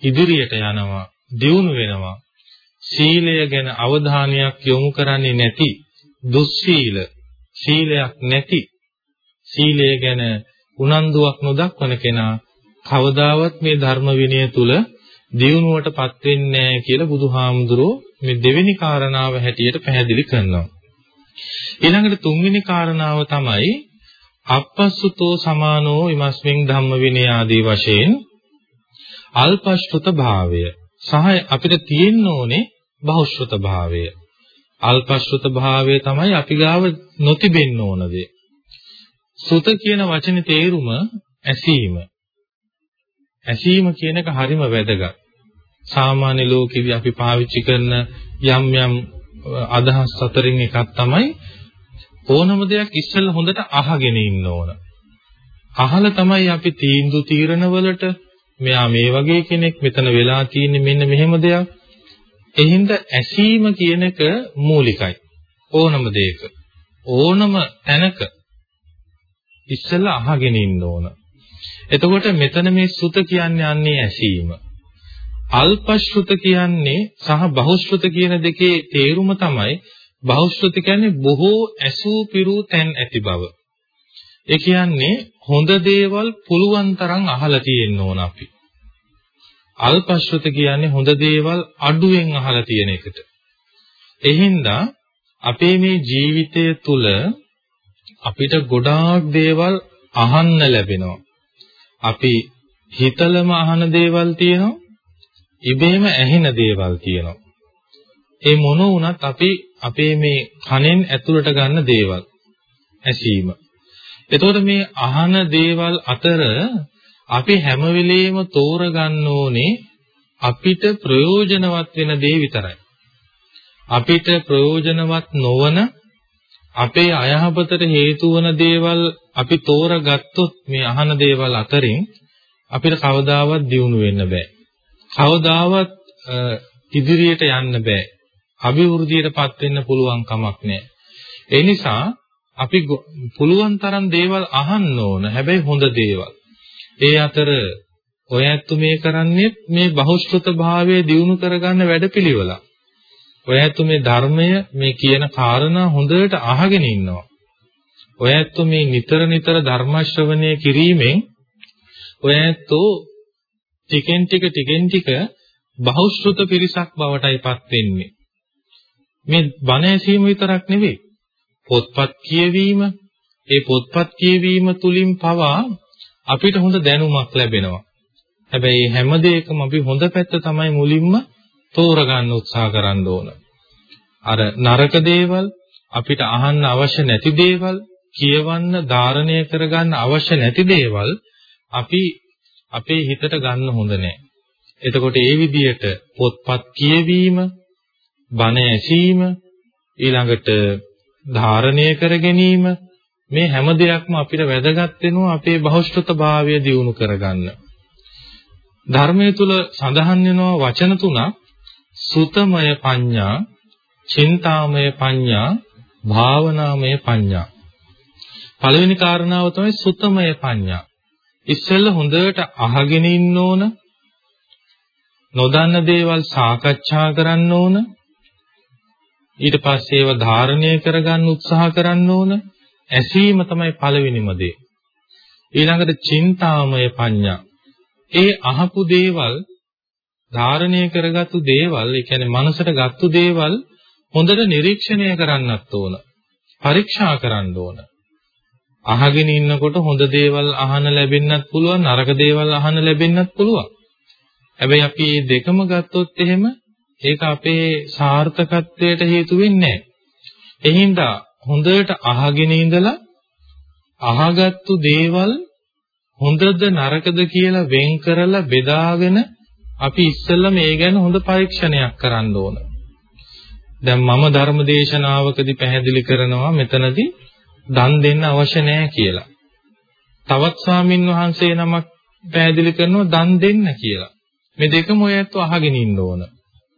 ඉදිරියට යනවා දියුණු වෙනවා සීලය ගැන අවධානයක් යොමු කරන්නේ නැති දුස්සීල සීලයක් නැති සීලය ගැන උනන්දුවක් නොදක්වන කෙනා කවදාවත් මේ ධර්ම විනය තුල දියුණුවටපත් වෙන්නේ නැහැ කියලා බුදුහාමුදුරෝ මේ දෙවෙනි කාරණාව හැටියට පැහැදිලි කරනවා. ඊළඟට තුන්වෙනි කාරණාව තමයි අපස්සුතෝ සමානෝ ඉමස්මින් ධම්ම විනය ආදී වශයෙන් අල්පශ්‍රුත භාවය සහ අපිට තියෙන්න ඕනේ බහුශ්‍රුත භාවය. අල්පශ්‍රුත භාවය තමයි අපි ගාව නොතිබෙන්න ඕන දේ. සුත කියන වචනේ තේරුම ඇසීම. ඇසීම කියන එක හරිම වැදගත්. සාමාන්‍ය ලෝකෙදී අපි පාවිච්චි කරන යම් යම් අදහස් අතරින් එකක් තමයි ඕනම දෙයක් ඉස්සෙල්ලා හොඳට අහගෙන ඉන්න ඕන. අහලා තමයි අපි තීන්දුව තීරණවලට මෙයා මේ වගේ කෙනෙක් මෙතන වෙලා තියෙන්නේ මෙන්න මෙහෙම දෙයක්. එහිඳ ඇසීම කියන එක මූලිකයි. ඕනම දෙයක. ඕනම තැනක ඉස්සෙල්ලා අහගෙන ඉන්න ඕන. එතකොට මෙතන මේ සුත කියන්නේ අන්නේ ඇසීම. අල්පශ්‍රුත කියන්නේ සහ බහුශ්‍රුත කියන දෙකේ තේරුම තමයි බහුශ්‍රුත කියන්නේ බොහෝ ඇසූ පිරූ තැන් ඇති බව. ඒ කියන්නේ හොඳ දේවල් පුළුවන් තරම් අහලා තියෙන්න ඕන අපි. අල්පශ්‍රුත කියන්නේ හොඳ දේවල් අඩුවෙන් අහලා තියෙන එකට. එහින්දා අපේ මේ ජීවිතය තුළ අපිට ගොඩාක් දේවල් අහන්න ලැබෙනවා. අපි හිතලම අහන දේවල් තියෙනවා. ඉබේම ඇහෙන දේවල් තියෙනවා. ඒ මොන වුණත් අපි අපේ මේ කනෙන් ඇතුළට ගන්න දේවල් ඇසීම. එතකොට මේ අහන දේවල් අතර අපි හැම වෙලෙම තෝරගන්න ඕනේ අපිට ප්‍රයෝජනවත් වෙන දේ විතරයි. අපිට ප්‍රයෝජනවත් නොවන අපේ අයහපතට හේතු වන දේවල් අපි තෝරගත්තොත් මේ අහන දේවල් අතරින් අපිට කවදාවත් දියුණු වෙන්න බෑ. කවදාවත් ඉදිරියට යන්න බෑ. අභිවෘද්ධියටපත් වෙන්න පුළුවන් කමක් නෑ. ඒ නිසා අපි පුළුවන් තරම් දේවල් අහන්න ඕන. හැබැයි හොඳ දේවල්. ඒ අතර ඔය ඇත්තු මේ කරන්නේ මේ බහුශ්‍රත භාවය දියුණු කරගන්න වැඩපිළිවෙලක්. ඔය ඇත්තු මේ ධර්මය මේ කියන කාරණා හොඳට අහගෙන ඉන්නවා. ඔය ඇත්තු මේ නිතර නිතර ධර්ම ශ්‍රවණය කිරීමෙන් ඔය ඇත්තු ටිකෙන් ටික ටිකෙන් ටික බහුශ්‍රත පිරිසක් බවටයිපත් වෙන්නේ. මේ බණ ඇසීම විතරක් නෙවෙයි. පොත්පත් කියවීම, ඒ පොත්පත් කියවීම තුලින් පවා අපිට හොඳ දැනුමක් ලැබෙනවා. හැබැයි හැම දෙයකම අපි හොඳ පැත්ත තමයි මුලින්ම තෝරගන්න උත්සාහ කරන්න ඕන. අර නරක දේවල් අපිට අහන්න අවශ්‍ය නැති දේවල් කියවන්න ධාරණය කරගන්න අවශ්‍ය නැති දේවල් අපි අපේ හිතට ගන්න හොඳ නැහැ. එතකොට ඒ විදිහට පොත්පත් කියවීම, බණ ඇසීම, ඊළඟට ධාරණය කර ගැනීම මේ හැම දෙයක්ම අපිට වැදගත් වෙනවා අපේ බහුශ්‍රත භාවය දියුණු කරගන්න. ධර්මයේ තුල සඳහන් වෙනවා වචන තුනක් සුතමය පඤ්ඤා, චින්තාමය පඤ්ඤා, භාවනාමය පඤ්ඤා. පළවෙනි කාරණාව තමයි සුතමය පඤ්ඤා. ඉස්සෙල්ල හොඳට අහගෙන ඉන්න ඕන. නොදන්න දේවල් සාකච්ඡා කරන්න ඕන. ඊට පස්සේ ඒව ධාරණය කරගන්න උත්සාහ කරන්න ඕන. ඇසීම තමයි පළවෙනිම දේ. ඊළඟට චින්තාමය පඤ්ඤා. ඒ අහපු දේවල් ධාරණය කරගත්තු දේවල්, ඒ කියන්නේ මනසට ගත්තු දේවල් හොඳට නිරීක්ෂණය කරන්නත් ඕන. පරීක්ෂා කරන්න ඕන. අහගෙන ඉන්නකොට හොඳ දේවල් අහන්න ලැබෙන්නත් පුළුවන්, නරක දේවල් අහන්න ලැබෙන්නත් පුළුවන්. හැබැයි අපි මේ දෙකම ගත්තොත් එහෙම ඒක අපේ සාර්ථකත්වයට හේතු වෙන්නේ නැහැ. එහින්දා හොඳට අහගෙන ඉඳලා අහගත්තු දේවල් හොඳද නරකද කියලා වෙන් කරලා බෙදාගෙන අපි ඉස්සෙල්ලා මේ ගැන හොඳ පරීක්ෂණයක් කරන්න ඕන. දැන් මම ධර්ම දේශනාවකදී පැහැදිලි කරනවා මෙතනදී දන් දෙන්න අවශ්‍ය නැහැ කියලා. තවත් ස්වාමින් වහන්සේ නමක් පැහැදිලි කරනවා දන් දෙන්න කියලා. මේ දෙකම ඔය ඇත්තෝ අහගෙන ඉන්න ඕන.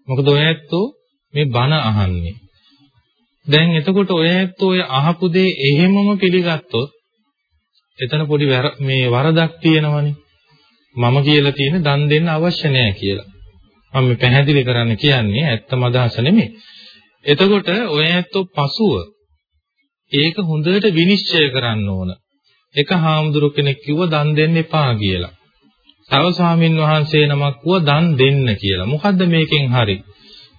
මොකද ඔය ඇත්තෝ මේ බණ අහන්නේ. දැන් එතකොට ඔය ඇත්තෝ ඔය අහපු දේ එහෙමම පිළිගත්තොත් එතන පොඩි මේ වරදක් තියෙනවනේ. මම කියලා තියෙන දන් දෙන්න අවශ්‍ය නැහැ කියලා. මම මේ පැහැදිලි කරන්න කියන්නේ ඇත්තම අදහස නෙමෙයි. එතකොට ඔය ඇත්තෝ පසුව ඒක හොඳට විනිශ්චය කරන්න ඕන. එක හාමුදුරු කෙනෙක් කිව්වා දන් දෙන්න එපා කියලා. තව ස්වාමින් වහන්සේ නමක් කිව්වා දන් දෙන්න කියලා. මොකද්ද මේකෙන් හරි?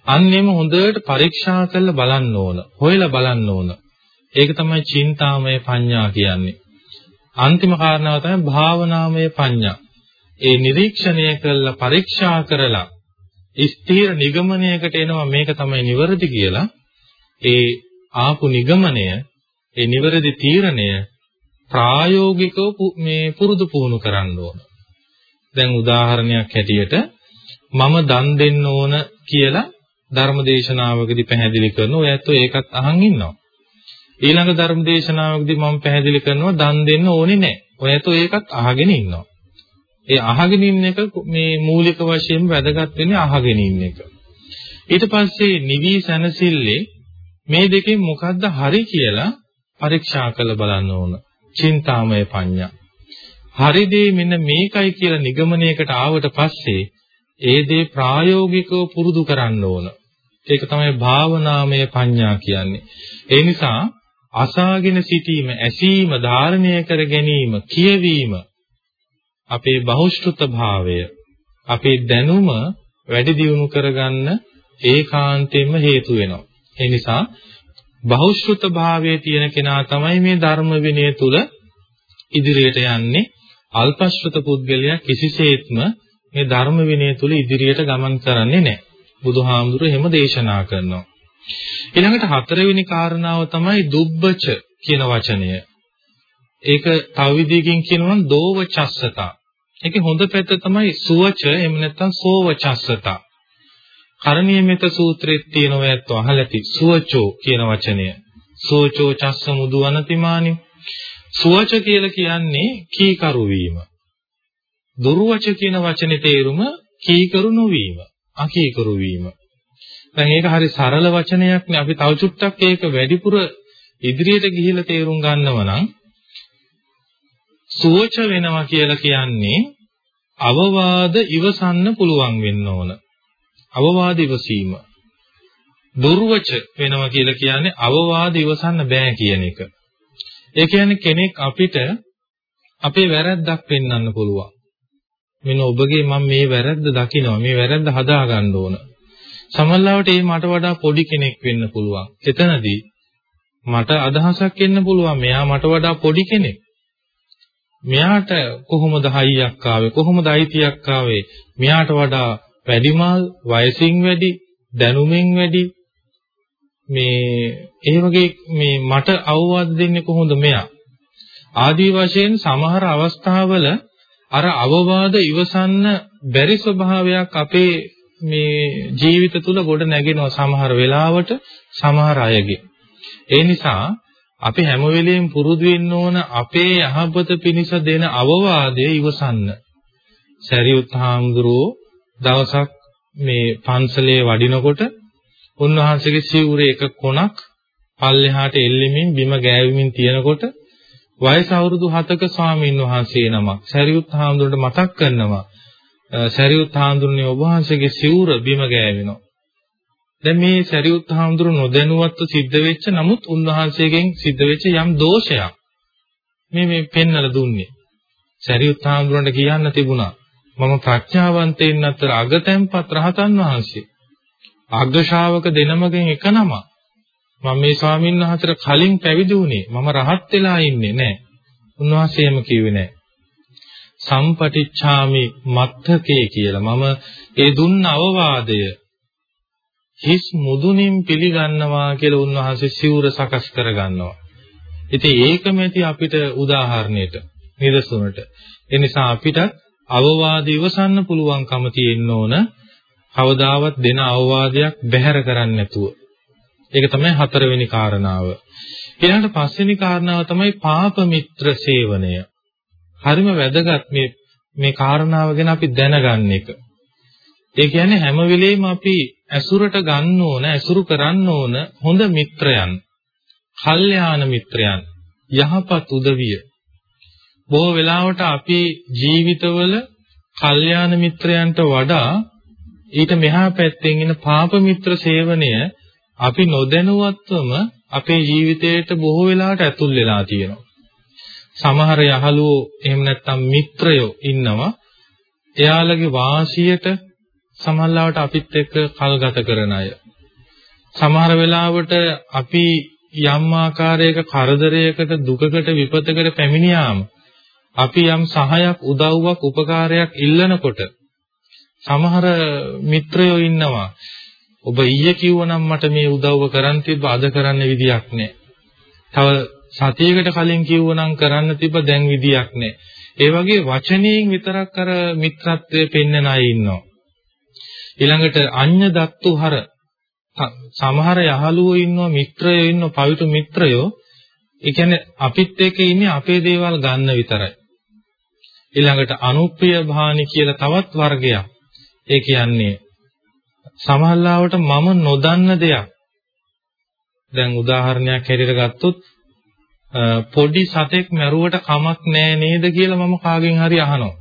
අන්නේම හොඳට පරීක්ෂා කරලා බලන්න ඕන. හොයලා බලන්න ඕන. ඒක තමයි චින්තාමය පඤ්ඤා කියන්නේ. අන්තිම කාරණාව තමයි භාවනාමය පඤ්ඤා. ඒ නිරීක්ෂණය කරලා පරීක්ෂා කරලා ස්ථීර නිගමනයකට එනවා මේක තමයි නිවැරදි කියලා. ඒ ආපු නිගමනය, ඒ නිවැරදි තීරණය ප්‍රායෝගිකව මේ පුරුදු පුහුණු කරන්න ඕන. දැන් උදාහරණයක් හැටියට මම දන් දෙන්න ඕන කියලා ධර්මදේශනාවකදී පැහැදිලි කරන ඔය ඇත්තෝ ඒකත් අහන් ඉන්නවා. ඊළඟ ධර්මදේශනාවකදී මම පැහැදිලි කරනවා දන් දෙන්න ඕනේ නැහැ. ඔය ඇත්තෝ ඒකත් අහගෙන ඉන්නවා. ඒ අහගෙන ඉන්න එක මේ මූලික වශයෙන්ම වැදගත් වෙන්නේ අහගෙන ඉන්න එක. ඊට පස්සේ නිවි සැනසille මේ දෙකෙන් මොකද්ද හරි කියලා පරීක්ෂා කරලා බලන්න ඕන. චින්තාමය පඤ්ඤා. හරි දේ මෙන්න මේකයි කියලා නිගමනයකට ආවට පස්සේ ඒ දේ ප්‍රායෝගිකව පුරුදු කරන්න ඕන. ඒක තමයි භාවනාමය පඤ්ඤා කියන්නේ. ඒ නිසා අසාගෙන සිටීම, ඇසීම, ධාරණය කර ගැනීම, කියවීම අපේ බහුශෘත භාවය, අපේ දැනුම වැඩි දියුණු කරගන්න ඒකාන්තයෙන්ම හේතු වෙනවා. ඒ නිසා බහුශෘත භාවයේ තියෙන කෙනා තමයි මේ ධර්ම විනය තුල ඉදිරියට යන්නේ. අල්පශෘත පුද්ගලයා කිසිසේත්ම මේ ධර්ම විනය තුල ඉදිරියට ගමන් කරන්නේ නැහැ. බුදුහාමුදුරුවෝ එහෙම දේශනා කරනවා. ඊළඟට හතරවෙනි කාරණාව තමයි දුබ්බච කියන වචනය. ඒක තව විදිහකින් කියනවා නම් දෝවචස්සතා. ඒකේ හොඳ පැත්ත තමයි සුවච එහෙම නැත්නම් සෝවචස්සතා. කරණීය මෙත සූත්‍රයේ තියෙනවා ඇත්ත අහලා ඇති සුවචෝ කියන වචනය. සෝචෝ චස්ස මුදු අනතිමානි. සුවච කියලා කියන්නේ කීකරු වීම. දුර්වච කියන වචනේ තේරුම කීකරු නොවීම, අකීකරු වීම. දැන් ඒක හරි සරල වචනයක් නේ අපි තව චුට්ටක් ඒක වැඩිපුර ඉදිරියට ගිහිල්ලා තේරුම් ගන්නව නම් සුවච වෙනවා කියලා කියන්නේ අවවාද ඉවසන්න පුළුවන් වෙන්න ඕන. අවවාද ඉවසීම. දුර්වච වෙනවා කියලා කියන්නේ අවවාද ඉවසන්න බෑ කියන එක. ඒ කියන්නේ කෙනෙක් අපිට අපේ වැරැද්දක් පෙන්වන්න පුළුවන්. මෙන්න ඔබගේ මම මේ වැරද්ද දකිනවා මේ වැරද්ද හදා ගන්න ඕන. සමහරවිට ඒ මට වඩා පොඩි කෙනෙක් වෙන්න පුළුවන්. එතනදී මට අදහසක් එන්න පුළුවන් මෙයා මට වඩා පොඩි කෙනෙක්. මෙයාට කොහොමද හයියක් ආවේ කොහොමද අයිතියක් ආවේ මෙයාට වඩා වැඩිමල් වයසින් වැඩි දැනුමින් වැඩි. මේ ඒ වගේ මේ මට අවවාද දෙන්නේ කොහොමද මෙයා? ආදී වශයෙන් සමහර අවස්ථාවල අර අවවාද ඉවසන්න බැරි ස්වභාවයක් අපේ මේ ජීවිත තුල ගොඩ නැගෙනවා සමහර වෙලාවට සමහර අයගේ. ඒ නිසා අපි හැම වෙලෙම පුරුදු වෙන්න ඕන අපේ යහපත පිණිස දෙන අවවාදය ඉවසන්න. සරියුත් හාමුදුරුවෝ දවසක් මේ පන්සලේ වඩිනකොට උන්වහන්සේගේ සිවුරේ එක කොනක් පල්ලෙහාට එල්ලෙමින් බිම ගෑවෙමින් තියෙනකොට වයස අවුරුදු 7ක ස්වාමීන් වහන්සේ නමක් සරියුත් හාමුදුරන්ට මතක් කරනවා සරියුත් හාමුදුරනේ ඔබ වහන්සේගේ සිවුර බිම ගෑවෙනවා. දැන් මේ සරියුත් හාමුදුරු නොදැනුවත්ව සිද්ධ වෙච්ච නමුත් උන්වහන්සේගෙන් සිද්ධ වෙච්ච යම් දෝෂයක් මේ මේ පෙන්වලා දුන්නේ. සරියුත් හාමුදුරන්ට කියන්න තිබුණා. මම ප්‍රඥාවන්තයින් අතර අගතැන්පත් රහතන් වහන්සේ. අග්ග ශාවක දෙනමගෙන් එක නම. මම මේ ස්වාමීන් වහන්සේට කලින් පැවිදි වුණේ. මම රහත් වෙලා ඉන්නේ නැහැ. උන්වහන්සේ එහෙම කිව්වේ නැහැ. සම්පටිච්ඡාමි මත්තකේ කියලා මම ඒ දුන්න අවවාදය හිස් මුදුනින් පිළිගන්නවා කියලා උන්වහන්සේ සිවුර සකස් කරගන්නවා. ඉතින් ඒකමැති අපිට උදාහරණයට නිදසුනට. ඒ නිසා අපිටත් අවවාද ඉවසන්න පුළුවන්කම තියෙන්න ඕන. කවදාවත් දෙන අවවාදයක් බැහැර කරන්නේ නැතුව. ඒක තමයි හතරවෙනි කාරණාව. ඊළඟට පස්වෙනි කාරණාව තමයි පාප මිත්‍ර සේවනය. හරිම වැදගත් මේ මේ කාරණාව ගැන අපි දැනගන්න එක. ඒ කියන්නේ හැම වෙලෙම අපි ඇසුරට ගන්න ඕන, ඇසුරු කරන්න ඕන හොඳ මිත්‍රයන්, කල්යාණ මිත්‍රයන්, යහපත් උදවිය. බොහෝ වෙලාවට අපේ ජීවිතවල කල්යාණ මිත්‍රයන්ට වඩා ඊට මෙහා පැත්තෙන් එන පාප මිත්‍ර සේවනය අපි නොදැනුවත්වම අපේ ජීවිතයට බොහෝ වෙලාවට ඇතුල් වෙලා තියෙනවා. සමහර යහළුවෝ එහෙම නැත්නම් මිත්‍රයෝ ඉන්නවා. එයාලගේ වාසියට සමහරවට අපිත් එක්ක කල් ගත කරන අය. සමහර වෙලාවට අපි යම් ආකාරයක කරදරයකට දුකකට විපතකට පැමිණියාම අපි යම් සහයක් උදව්වක් උපකාරයක් ඉල්ලනකොට සමහර මිත්‍රයෝ ඉන්නවා ඔබ ඊයේ කිව්වනම් මට මේ උදව්ව කරන් තිබ්බ අද කරන්න විදියක් නැහැ. තව සතියකට කලින් කිව්වනම් කරන්න තිබ්බ දැන් විදියක් නැහැ. ඒ වගේ වචනයෙන් විතරක් අර මිත්‍රත්වයේ පෙන්වන අය ඉන්නවා. ඊළඟට අඤ්ඤ දත්තු හර සමහර යහළුවෝ ඉන්නවා මිත්‍රයෝ ඉන්නවා පවිතු මිත්‍රයෝ ඒ කියන්නේ අපිත් එක්ක ඉන්නේ අපේ දේවල් ගන්න විතරයි ඊළඟට අනුප්පිය භානි කියලා තවත් වර්ගයක් ඒ කියන්නේ සමහරවට මම නොදන්න දෙයක් දැන් උදාහරණයක් හැටියට ගත්තොත් පොඩි සතෙක් මැරුවට කමක් නෑ නේද කියලා මම කාගෙන් හරි අහනවා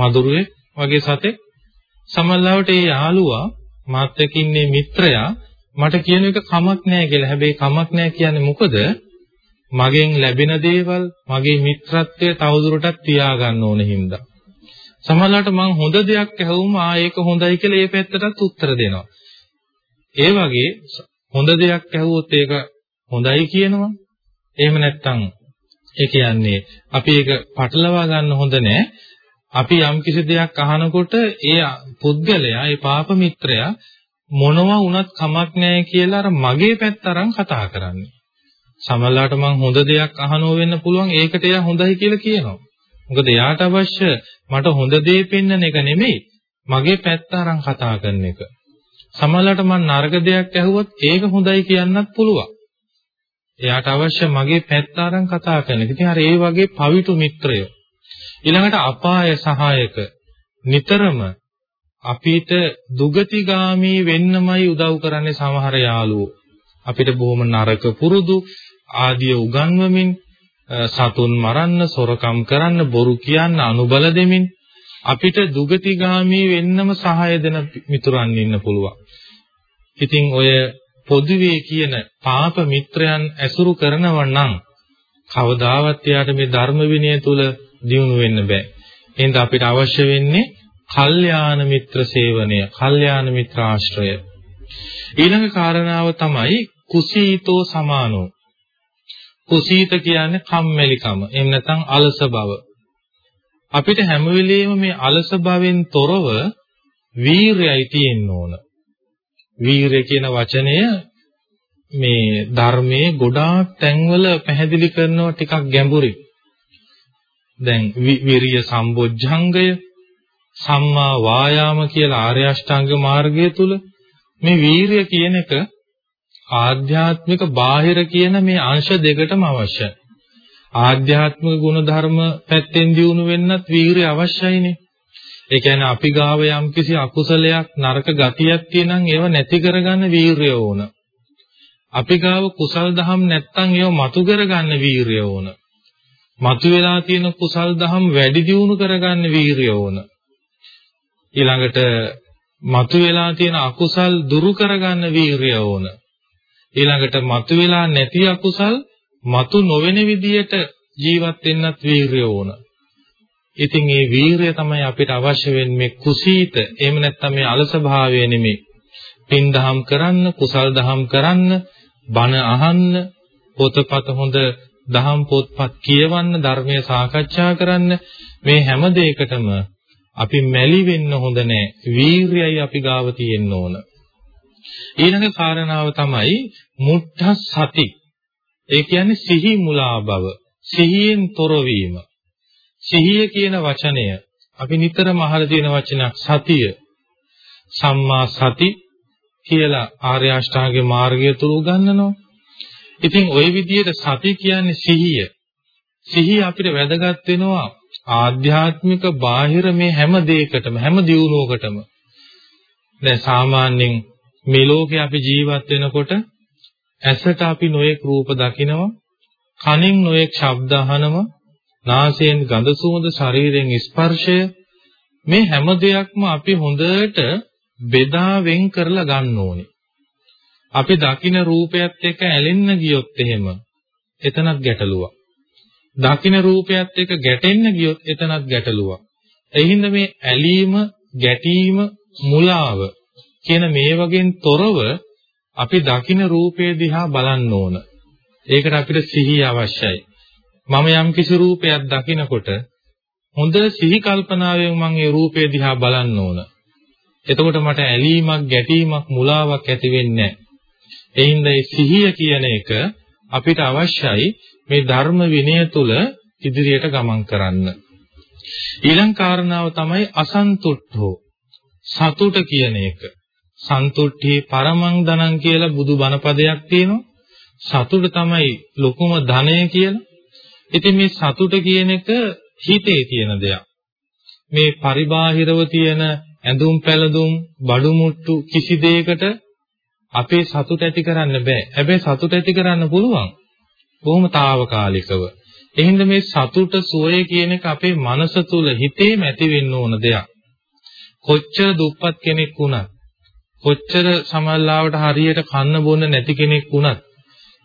මදුරුවේ වගේ සතෙක් සමහරවට ඒ යාළුවා මාත් එක්ක ඉන්නේ මිත්‍රයා මට කියන එක කමක් නැහැ කියලා. හැබැයි කමක් නැහැ කියන්නේ මොකද? මගෙන් ලැබෙන දේවල් මගේ මිත්‍රත්වය තවදුරටත් තියාගන්න ඕන හින්දා. සමහරවිට මං හොඳ දෙයක් ඇහුවම ආ ඒක හොඳයි කියලා ඒ පැත්තටත් උත්තර දෙනවා. ඒ වගේ හොඳ දෙයක් ඇහුවොත් ඒක හොඳයි කියනවා. එහෙම නැත්නම් ඒ කියන්නේ අපි ඒක පටලවා ගන්න හොඳ නෑ. අපි යම් කිසි දෙයක් අහනකොට ඒ පුද්ගලයා ඒ පාප මිත්‍රයා මොනවා වුණත් කමක් නැහැ කියලා අර මගේ පැත්ත අරන් කතා කරන්නේ. සමහරවිට මං හොඳ දෙයක් අහනෝ වෙන්න පුළුවන් ඒකට එයා හොඳයි කියලා කියනවා. මොකද එයාට අවශ්‍ය මට හොඳ දේ පෙන්වන එක නෙමෙයි මගේ පැත්ත අරන් කතා කරන එක. සමහරවිට මං නරක දෙයක් ඇහුවොත් ඒක හොඳයි කියන්නත් පුළුවන්. එයාට අවශ්‍ය මගේ පැත්ත අරන් කතා කරන එක. ඉතින් අර ඒ වගේ පවිතු මිත්‍රයෝ ඊළඟට අපාය සහායක නිතරම අපිට දුගතිගාමී වෙන්නමයි උදව් කරන්නේ සමහර යාළුවෝ. අපිට බොහොම නරක පුරුදු ආදිය උගන්වමින් සතුන් මරන්න, සොරකම් කරන්න, බොරු කියන්න අනුබල දෙමින් අපිට දුගතිගාමී වෙන්නම සහාය දෙන මිතුරන් ඉන්න පුළුවන්. ඉතින් ඔය පොදුවේ කියන පාප මිත්‍රයන් ඇසුරු කරනව නම් කවදාවත් එයාට මේ ධර්ම විනය තුල දියුණු වෙන්න බෑ. එහෙනම් අපිට අවශ්‍ය වෙන්නේ කල්යාණ මිත්‍ර සේවනය, කල්යාණ මිත්‍ර ආශ්‍රය. ඊළඟ කාරණාව තමයි කුසීතෝ සමානෝ. කුසීත කියන්නේ කම්මැලිකම. එහෙම නැත්නම් අලස බව. අපිට හැම වෙලෙම මේ අලස බවෙන් තොරව වීරයයි තියෙන්න ඕන. වීරය කියන වචනය මේ ධර්මයේ ගොඩාක් තැන්වල පැහැදිලි කරනවා ටිකක් ගැඹුරින්. දැන් විරිය සම්බොජ්ජංගය සම්මා වායාම කියලා ආර්ය අෂ්ටාංග මාර්ගය තුල මේ වීරිය කියන එක ආධ්‍යාත්මික බාහිර කියන මේ අංශ දෙකටම අවශ්‍යයි. ආධ්‍යාත්මික ගුණ ධර්ම පැත්තෙන් දියුණු වෙන්නත් වීරිය අවශ්‍යයිනේ. ඒ කියන්නේ අපි ගාව යම්කිසි අකුසලයක් නරක ගතියක් තියෙනම් ඒව නැති කරගන්න වීරිය ඕන. අපි ගාව කුසල් දහම් නැත්තම් ඒව මතු කරගන්න වීරිය ඕන. මතුවලා තියෙන කුසල් දහම් වැඩි දියුණු කරගන්න වීරිය ඕන. ඊළඟට මතුවලා තියෙන අකුසල් දුරු කරගන්න වීරිය ඕන. ඊළඟට මතුවලා නැති අකුසල් මතු නොවන විදියට ජීවත් වෙන්නත් වීරිය ඕන. ඉතින් මේ වීරිය තමයි අපිට අවශ්‍ය වෙන්නේ කුසීත. එහෙම නැත්නම් මේ අලස භාවය නෙමෙයි. පින් දහම් කරන්න, කුසල් දහම් කරන්න, බණ අහන්න, පොතපත හොඳ දහම් පොත්පත් කියවන්න, ධර්මය සාකච්ඡා කරන්න මේ හැම දෙයකටම අපි මැලි වෙන්න හොඳ නෑ. වීරියයි අපි ගාව තියෙන්න ඕන. ඊළඟ කාරණාව තමයි මුට්ඨ සති. ඒ කියන්නේ සිහි මුලා බව. සිහියෙන් තොරවීම. සිහිය කියන වචනය අපි නිතරම අහලා තියෙන වචනයක් සතිය. සම්මා සති කියලා ආර්ය අෂ්ටාංගික මාර්ගය තුල උගන්වනවා. ඉතින් ওই විදිහට සති කියන්නේ සිහිය. සිහිය අපිට වැදගත් වෙනවා ආධ්‍යාත්මික බාහිර මේ හැම දෙයකටම හැම දියුණුවකටම. දැන් සාමාන්‍යයෙන් මේ ලෝකේ අපි ජීවත් වෙනකොට ඇසට අපි නොයෙක් රූප දකිනවා, කනින් නොයෙක් ශබ්ද අහනවා, නාසයෙන් ගඳ සුවඳ, ශරීරයෙන් ස්පර්ශය මේ හැම දෙයක්ම අපි හොඳට බෙදා වෙන් කරලා ගන්න ඕනේ. අපි දකින රූපයත් එක්ක ඇලෙන්න ගියොත් එහෙම එතනත් ගැටලුවක්. දකින රූපයත් එක්ක ගැටෙන්න ගියොත් එතනත් ගැටලුවක්. ඒ හින්දා මේ ඇලීම, ගැටීම, මුලාව කියන මේ වගේන් තොරව අපි දකින රූපේ දිහා බලන්න ඕන. ඒකට අපිට සිහිය අවශ්‍යයි. මම යම් කිසි රූපයක් දකිනකොට හොඳ සිහි කල්පනාවෙන් මම ඒ රූපේ දිහා බලන්න ඕන. එතකොට මට ඇලීමක්, ගැටීමක්, මුලාවක් ඇති වෙන්නේ නැහැ. ඒ හින්දා මේ සිහිය කියන එක අපිට අවශ්‍යයි මේ ධර්ම විනය තුල ඉදිරියට ගමන් කරන්න. ඊළඟ කාරණාව තමයි අසන්තුට්ඨෝ සතුට කියන එක. සන්තුට්ඨි පරමං ධනං කියලා බුදු බණ පදයක් තියෙනවා. සතුට තමයි ලොකුම ධනය කියලා. ඉතින් මේ සතුට කියන එක හිතේ තියෙන දෙයක්. මේ පරිබාහිරව තියෙන ඇඳුම් පැළඳුම් බඩු මුට්ටු කිසි දෙයකට අපේ සතුට ඇති කරන්න බෑ. හැබැයි සතුට ඇති කරන්න පුළුවන්. බොහොම తాවකාලිකව. එහෙනම් මේ සතුට සුවය කියන එක අපේ මනස තුල හිතේම ඇති වෙන්න ඕන දෙයක්. කොච්චර දුප්පත් කෙනෙක් වුණත් කොච්චර සමල්ලාවට හරියට කන්න බොන්න නැති කෙනෙක් වුණත්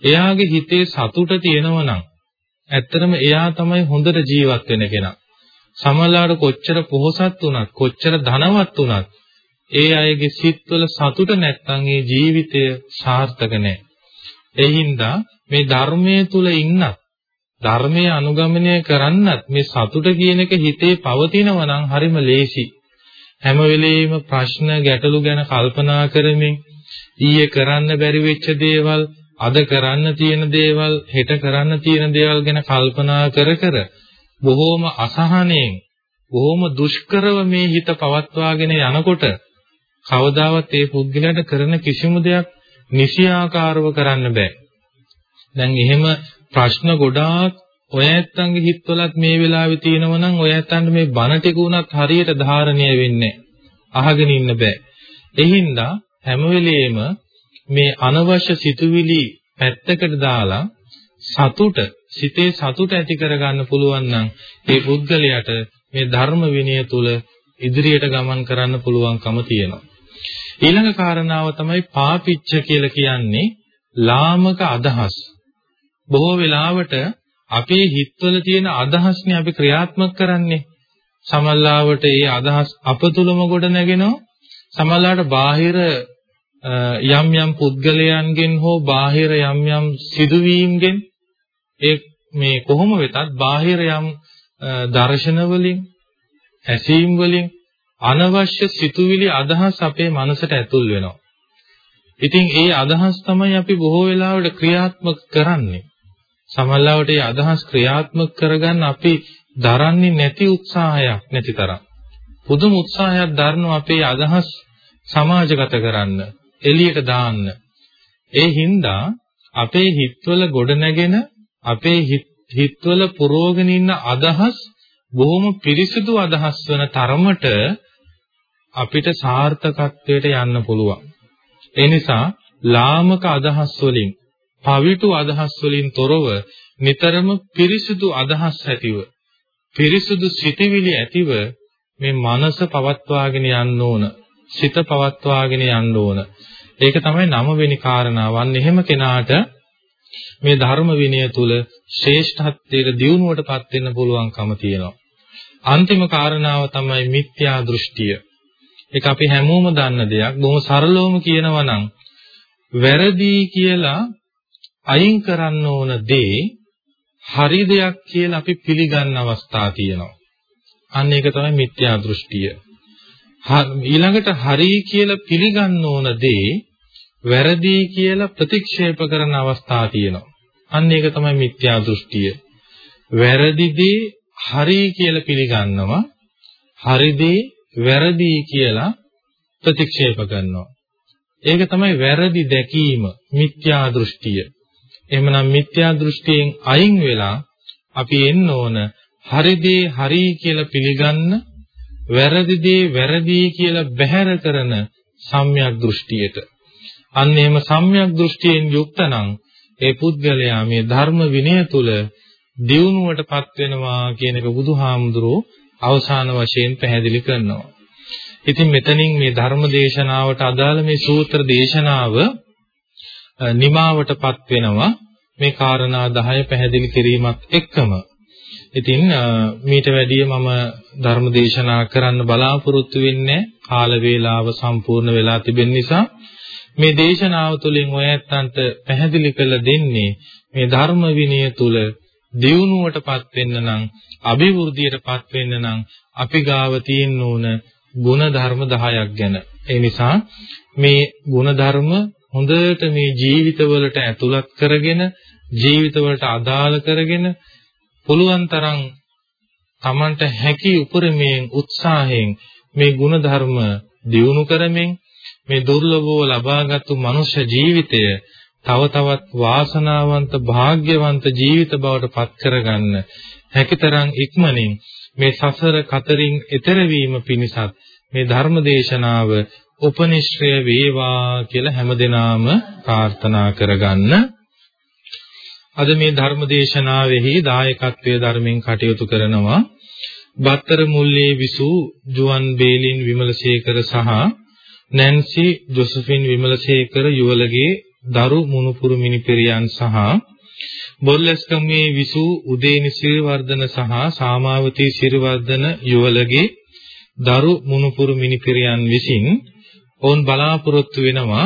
එයාගේ හිතේ සතුට තියෙනවා නම් ඇත්තටම එයා තමයි හොඳට ජීවත් වෙන කෙනා. සමල්ලාවට කොච්චර පොහසත් වුණත් කොච්චර ධනවත් වුණත් ඒ අයගේ සිත්වල සතුට නැත්නම් ඒ ජීවිතය සාර්ථක නැහැ. ඒ හින්දා මේ ධර්මයේ තුල ඉන්නත් ධර්මයේ අනුගමනය කරන්නත් මේ සතුට කියන එක හිතේ පවතිනවා නම් හරිම ලේසි. හැම වෙලෙම ප්‍රශ්න ගැටලු ගැන කල්පනා කරමින් ඊයේ කරන්න බැරි වෙච්ච දේවල් අද කරන්න තියෙන දේවල් හෙට කරන්න තියෙන දේවල් ගැන කල්පනා කර කර බොහෝම අසහනෙන් බොහෝම දුෂ්කරව මේ හිත පවත්වාගෙන යනකොට කවදාවත් ඒ පුද්ගලයාට කරන කිසිම දෙයක් නිසියාකාරව කරන්න බෑ. දැන් එහෙම ප්‍රශ්න ගොඩාක් ඔය ඇත්තන්ගේ හිතවලත් මේ වෙලාවේ තියෙනවා නම් ඔය ඇත්තන්ට මේ බණ ටික උනත් හරියට ධාරණය වෙන්නේ අහගෙන ඉන්න බෑ. එහින්දා හැම වෙලෙම මේ අනවශ්‍ය සිතුවිලි පැත්තකට දාලා සතුට සිතේ සතුට ඇති කරගන්න පුළුවන් නම් ඒ පුද්ගලයාට මේ ධර්ම විනය තුල ඉදිරියට ගමන් කරන්න පුළුවන්කම තියෙනවා. ඊළඟ කාරණාව තමයි පාපිච්ච කියලා කියන්නේ ලාමක අදහස්. බොහෝ වෙලාවට අපේ හිතවල තියෙන අදහස්නේ අපි ක්‍රියාත්මක කරන්නේ. සමල්ලාවට ඒ අදහස් අප තුලම ගොඩ නැගෙනවා. සමල්ලාට බාහිර යම් යම් පුද්ගලයන්ගෙන් හෝ බාහිර යම් යම් සිදුවීම්ගෙන් ඒ මේ කොහොම වෙතත් බාහිර යම් දර්ශන වලින් ඇසීම් වලින් අනවශ්‍ය සිතුවිලි අදහස් අපේ මනසට ඇතුල් වෙනවා. ඉතින් ඒ අදහස් තමයි අපි බොහෝ වෙලාවට ක්‍රියාත්මක කරන්නේ. සමහරවිට ඒ අදහස් ක්‍රියාත්මක කරගන්න අපි දරන්නේ නැති උත්සාහයක් නැති තරම්. පුදුම උත්සාහයක් දරනවා අපේ අදහස් සමාජගත කරන්න, එළියට දාන්න. ඒ හින්දා අපේ හිතවල ගොඩනැගෙන අපේ හිතවල පුරෝගෙන ඉන්න අදහස් බොහොම පිරිසිදු අදහස් වන තරමට අපිට සාර්ථකත්වයට යන්න පුළුවන්. ඒ නිසා ලාමක අදහස් වලින්, පවිතු අදහස් වලින් තොරව නිතරම පිරිසුදු අදහස් ඇතිව, පිරිසුදු සිටිවිලි ඇතිව මේ මනස පවත්වාගෙන යන්න ඕන. සිත පවත්වාගෙන යන්න ඕන. ඒක තමයි නවවෙනි කාරණාව. අන්න එහෙම කෙනාට මේ ධර්ම විනය තුල ශ්‍රේෂ්ඨත්වයට දියුණුවටපත් වෙන්න පුළුවන්කම තියෙනවා. අන්තිම කාරණාව තමයි මිත්‍යා දෘෂ්ටිය. ඒක අපි හැමෝම දන්න දෙයක්. බොහොම සරලවම කියනවා නම් වැරදි කියලා අයින් කරන්න ඕන දේ හරි දෙයක් කියලා අපි පිළිගන්න අවස්ථා තියෙනවා. අන්න ඒක තමයි මිත්‍යා දෘෂ්ටිය. ඊළඟට හරි කියලා පිළිගන්න ඕන දේ වැරදි කියලා ප්‍රතික්ෂේප කරන අවස්ථා තියෙනවා. අන්න ඒක තමයි මිත්‍යා දෘෂ්ටිය. වැරදි දේ හරි කියලා පිළිගන්නවා. හරි දේ වැරදි කියලා ප්‍රතික්ෂේප කරනවා. ඒක තමයි වැරදි දැකීම, මිත්‍යා දෘෂ්ටිය. එහෙමනම් මිත්‍යා දෘෂ්ටියෙන් අයින් වෙලා අපි එන්න ඕන හරි දේ හරි කියලා පිළිගන්න, වැරදි දේ වැරදි කියලා බැහැර කරන සම්‍යක් දෘෂ්ටියට. අන්න එහෙම සම්‍යක් දෘෂ්ටියෙන් යුක්ත නම් ඒ පුද්ගලයා මේ ධර්ම විනය තුල දියුණුවටපත් වෙනවා කියන එක බුදුහාමුදුරුවෝ අවසාන වශයෙන් පැහැදිලි කරනවා. ඉතින් මෙතනින් මේ ධර්ම දේශනාවට අදාළ මේ සූත්‍ර දේශනාව නිමාවටපත් වෙනවා මේ කාරණා 10 පැහැදිලි කිරීමත් එක්කම. ඉතින් මීට වැඩිය මම ධර්ම දේශනා කරන්න බලාපොරොත්තු වෙන්නේ කාල වේලාව සම්පූර්ණ වෙලා තිබෙන නිසා මේ දේශනාව තුළින් ඔය ඇත්තන්ට පැහැදිලි කළ දෙන්නේ මේ ධර්ම විනය තුල දියුණුවටපත් වෙන්න නම් අභිවෘද්ධියටපත් වෙන්න නම් අපි ගාව තියෙන්න ඕන ගුණ ධර්ම 10ක් ගැන. ඒ නිසා මේ ගුණ ධර්ම හොඳට මේ ජීවිතවලට ඇතුළත් කරගෙන ජීවිතවලට අදාළ කරගෙන පුළුවන් තරම් Tamanට හැකි උපරිමයෙන් උත්සාහයෙන් මේ ගුණ ධර්ම දියුණු කරමින් මේ දුර්ලභව ලබාගත්තු මනුෂ්‍ය ජීවිතය තව තවත් වාසනාවන්ත භාග්‍යවන්ත ජීවිත බවට පත් කරගන්න හැකිතරම් ඉක්මනින් මේ සසර කතරින් එතර වීම පිණිසත් මේ ධර්ම දේශනාව උපනිශ්‍රය වේවා කියලා හැමදෙනාම ප්‍රාර්ථනා කරගන්න. අද මේ ධර්ම දේශනාවෙහි දායකත්වයේ ධර්මයෙන් කටයුතු කරනවා බත්තර මුල්ලේ විසූ ජුවන් බේලින් විමලසේකර සහ නැන්සි ජොසෆින් විමලසේකර යුවලගේ දරු මුණුපුරු මිනිපෙරියන් සහ බොල්ලස්කම්මේ විසූ උදේනි සිරිවර්ධන සහ සාමාවතී සිරිවර්ධන යුවලගේ දරු මුණුපුරු මිනිපිරියන් විසින් ඔවුන් බලාපොරොත්තු වෙනවා.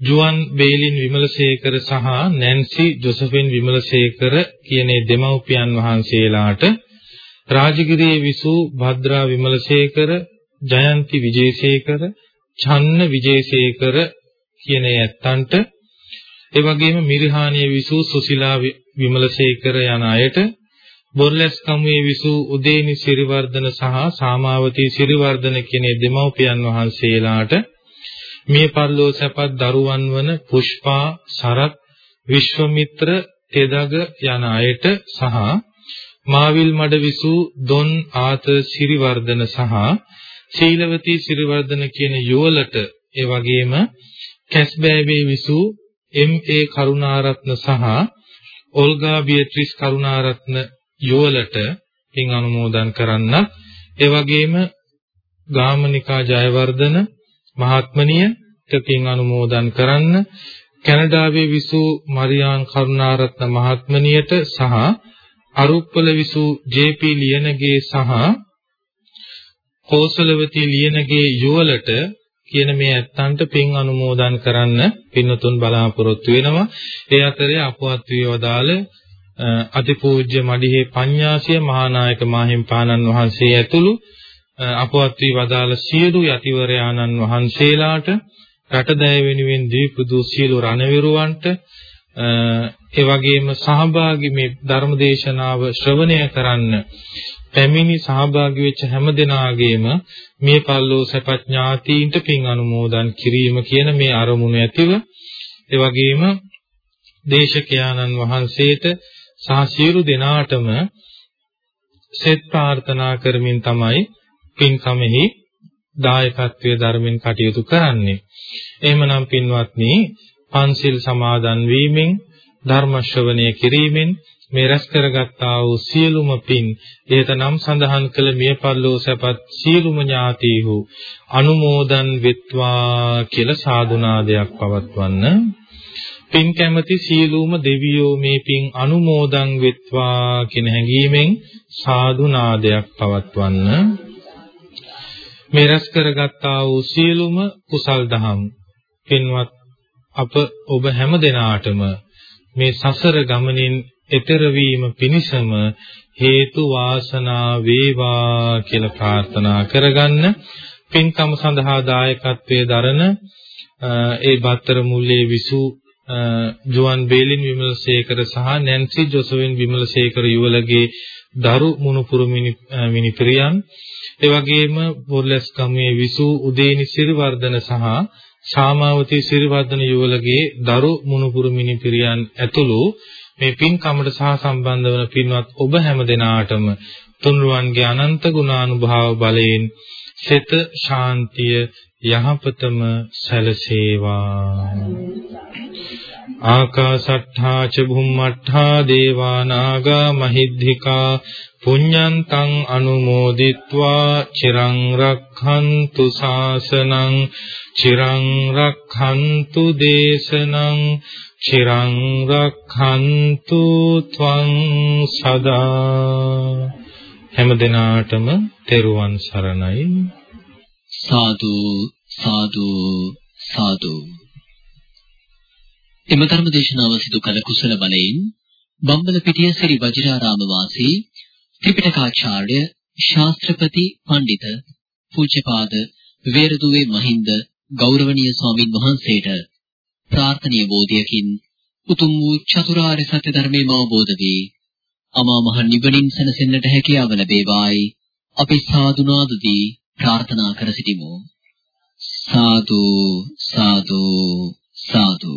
ජුවන් බේලින් විමලසේකර සහ නැන්සි ජොසෆින් විමලසේකර කියන දෙමව්පියන් වහන්සේලාට රාජගිරියේ විසූ භද්‍රා විමලසේකර ජයන්ති විජේසේකර චන්න විජේසේකර කියන ඇත්තන්ට ඒ වගේම මිරිහානිය විසූ සුසිලා විමලසේකර යන අයට බොර්ලස්කම්වේ විසූ උදේනි සිරිවර්ධන සහ සාමාවතී සිරිවර්ධන කියන දෙමව්පියන් වහන්සේලාට මේ පරිලෝ සැපත් දරුවන් වන පුෂ්පා සරත් විශ්වමිත්‍ර තෙදග යන අයට සහ මාවිල් මඩ විසූ දොන් ආත සිරිවර්ධන සහ ශීලවතී සිරිවර්ධන කියන යුවලට ඒ වගේම කැස්බෑවේ විසූ එම්.ඒ. කරුණාරත්න සහ ඕල්ගා බියට්‍රිස් කරුණාරත්න යුවලට පින් අනුමෝදන් කරන්නත් ඒ වගේම ගාමනිකා ජයවර්ධන මහත්මනියට පින් අනුමෝදන් කරන්න කැනඩාවේ විසූ මරියාන් කරුණාරත්න මහත්මනියට සහ අරුප්පල විසූ ජේ.පී. ලියනගේ සහ කෝසලවතී ලියනගේ යුවලට කියන මේ ඇත්තන්ට පින් අනුමෝදන් කරන්න පින්තුන් බලාපොරොත්තු වෙනවා. ඒ අතරේ අපවත් විවදාල අතිපූජ්‍ය මඩිහේ පඤ්ඤාසිය මහානායක මාහිම්පාණන් වහන්සේ ඇතුළු අපවත් වී වදාළ සියලු යතිවරයාණන් වහන්සේලාට රටදැය වෙනුවෙන් දීපුදු සියලු රණවිරුවන්ට ඒ වගේම සහභාගී මේ ධර්මදේශනාව ශ්‍රවණය කරන්න පැමිණි සහභාගී වෙච්ච හැම දෙනාගේම මේ පල්ලෝ සපත් ඥාතීන්ට පින් අනුමෝදන් කිරීම කියන මේ අරමුණ ඇතිව ඒ වගේම දේශකයාණන් වහන්සේට සහ සියලු දෙනාටම සෙත් ප්‍රාර්ථනා කරමින් තමයි පින්කමෙහි දායකත්වයේ ධර්මෙන් කටයුතු කරන්නේ. එහෙමනම් පින්වත්නි පන්සිල් සමාදන් වීමෙන් ධර්ම ශ්‍රවණය කිරීමෙන් මේ රැස් කරගත්තා වූ සියලුම පින් එහත නම් සඳහන් කළ මිය පරලෝ සැපත් සියලුම ඥාතීහු අනුමෝදන් වෙත්වා කියලා සාදුනාදයක් පවත්වන්න පින් කැමති සියලුම දෙවියෝ මේ පින් අනුමෝදන් වෙත්වා කියන හැඟීමෙන් සාදුනාදයක් පවත්වන්න. මේ රැස් කරගත්තා වූ සියලුම කුසල් දහම් පින්වත් අප ඔබ හැම දෙනාටම මේ සසර ගමනින් එතර වීම පිණිසම හේතු වාසනා වේවා කියලා ප්‍රාර්ථනා කරගන්න. පින්කම සඳහා දායකත්වයේ දරන ඒ බත්තර මුල්ලේ විසු ජුවන් බේලින් විමලසේකර සහ නැන්සි ජොසවින් විමලසේකර යුවලගේ දරු මුණුපුරු මිනිපිරියන්. ඒ වගේම බොර්ලස්කම්මේ විසු උදේනි සිරිවර්ධන සහ ශාමාවතී සිරිවර්ධන යුවලගේ දරු මුණුපුරු මිනිපිරියන් ඇතුළු මේ පින්කමට සහ සම්බන්ධ වන පින්වත් ඔබ හැම දෙනාටම තුන්රුවන්ගේ අනන්ත ගුණානුභාව බලයෙන් සිත ශාන්තිය යහපතම සැලසේවා. ආකාසට්ඨා ච භුම්මට්ඨා දේවා නාග මහිද්దికා පුඤ්ඤන්තං අනුමෝදිත්වා චිරං රක්ඛන්තු ශාසනං චිරං රක්ඛන්තු දේශනං චිරං රක්ඛන්තු ත්වං සදා හැම දිනාටම තෙරුවන් සරණයි. සාදු සාදු සාදු. එම ධර්ම දේශනාව සිදු කළ කුසල බලයෙන් බම්බලපිටිය ශ්‍රී වජිරාරාම වාසී ත්‍රිපිටකාචාර්ය ශාස්ත්‍රපති පඬිත පූජ්‍යපාද වේරදුවේ මහින්ද ගෞරවනීය ස්වාමින් වහන්සේට ප්‍රාර්ථනීය බෝධියකින් උතුම් වූ චතුරාර්ය සත්‍ය ධර්මයම අවබෝධ වේ අමා මහ නිවනින් සැනසෙන්නට හැකියාව ලැබේවායි. අපි සාදුනාදදී ප්‍රාර්ථනා කර සිටිමු. සාදු සාදු. සාදු.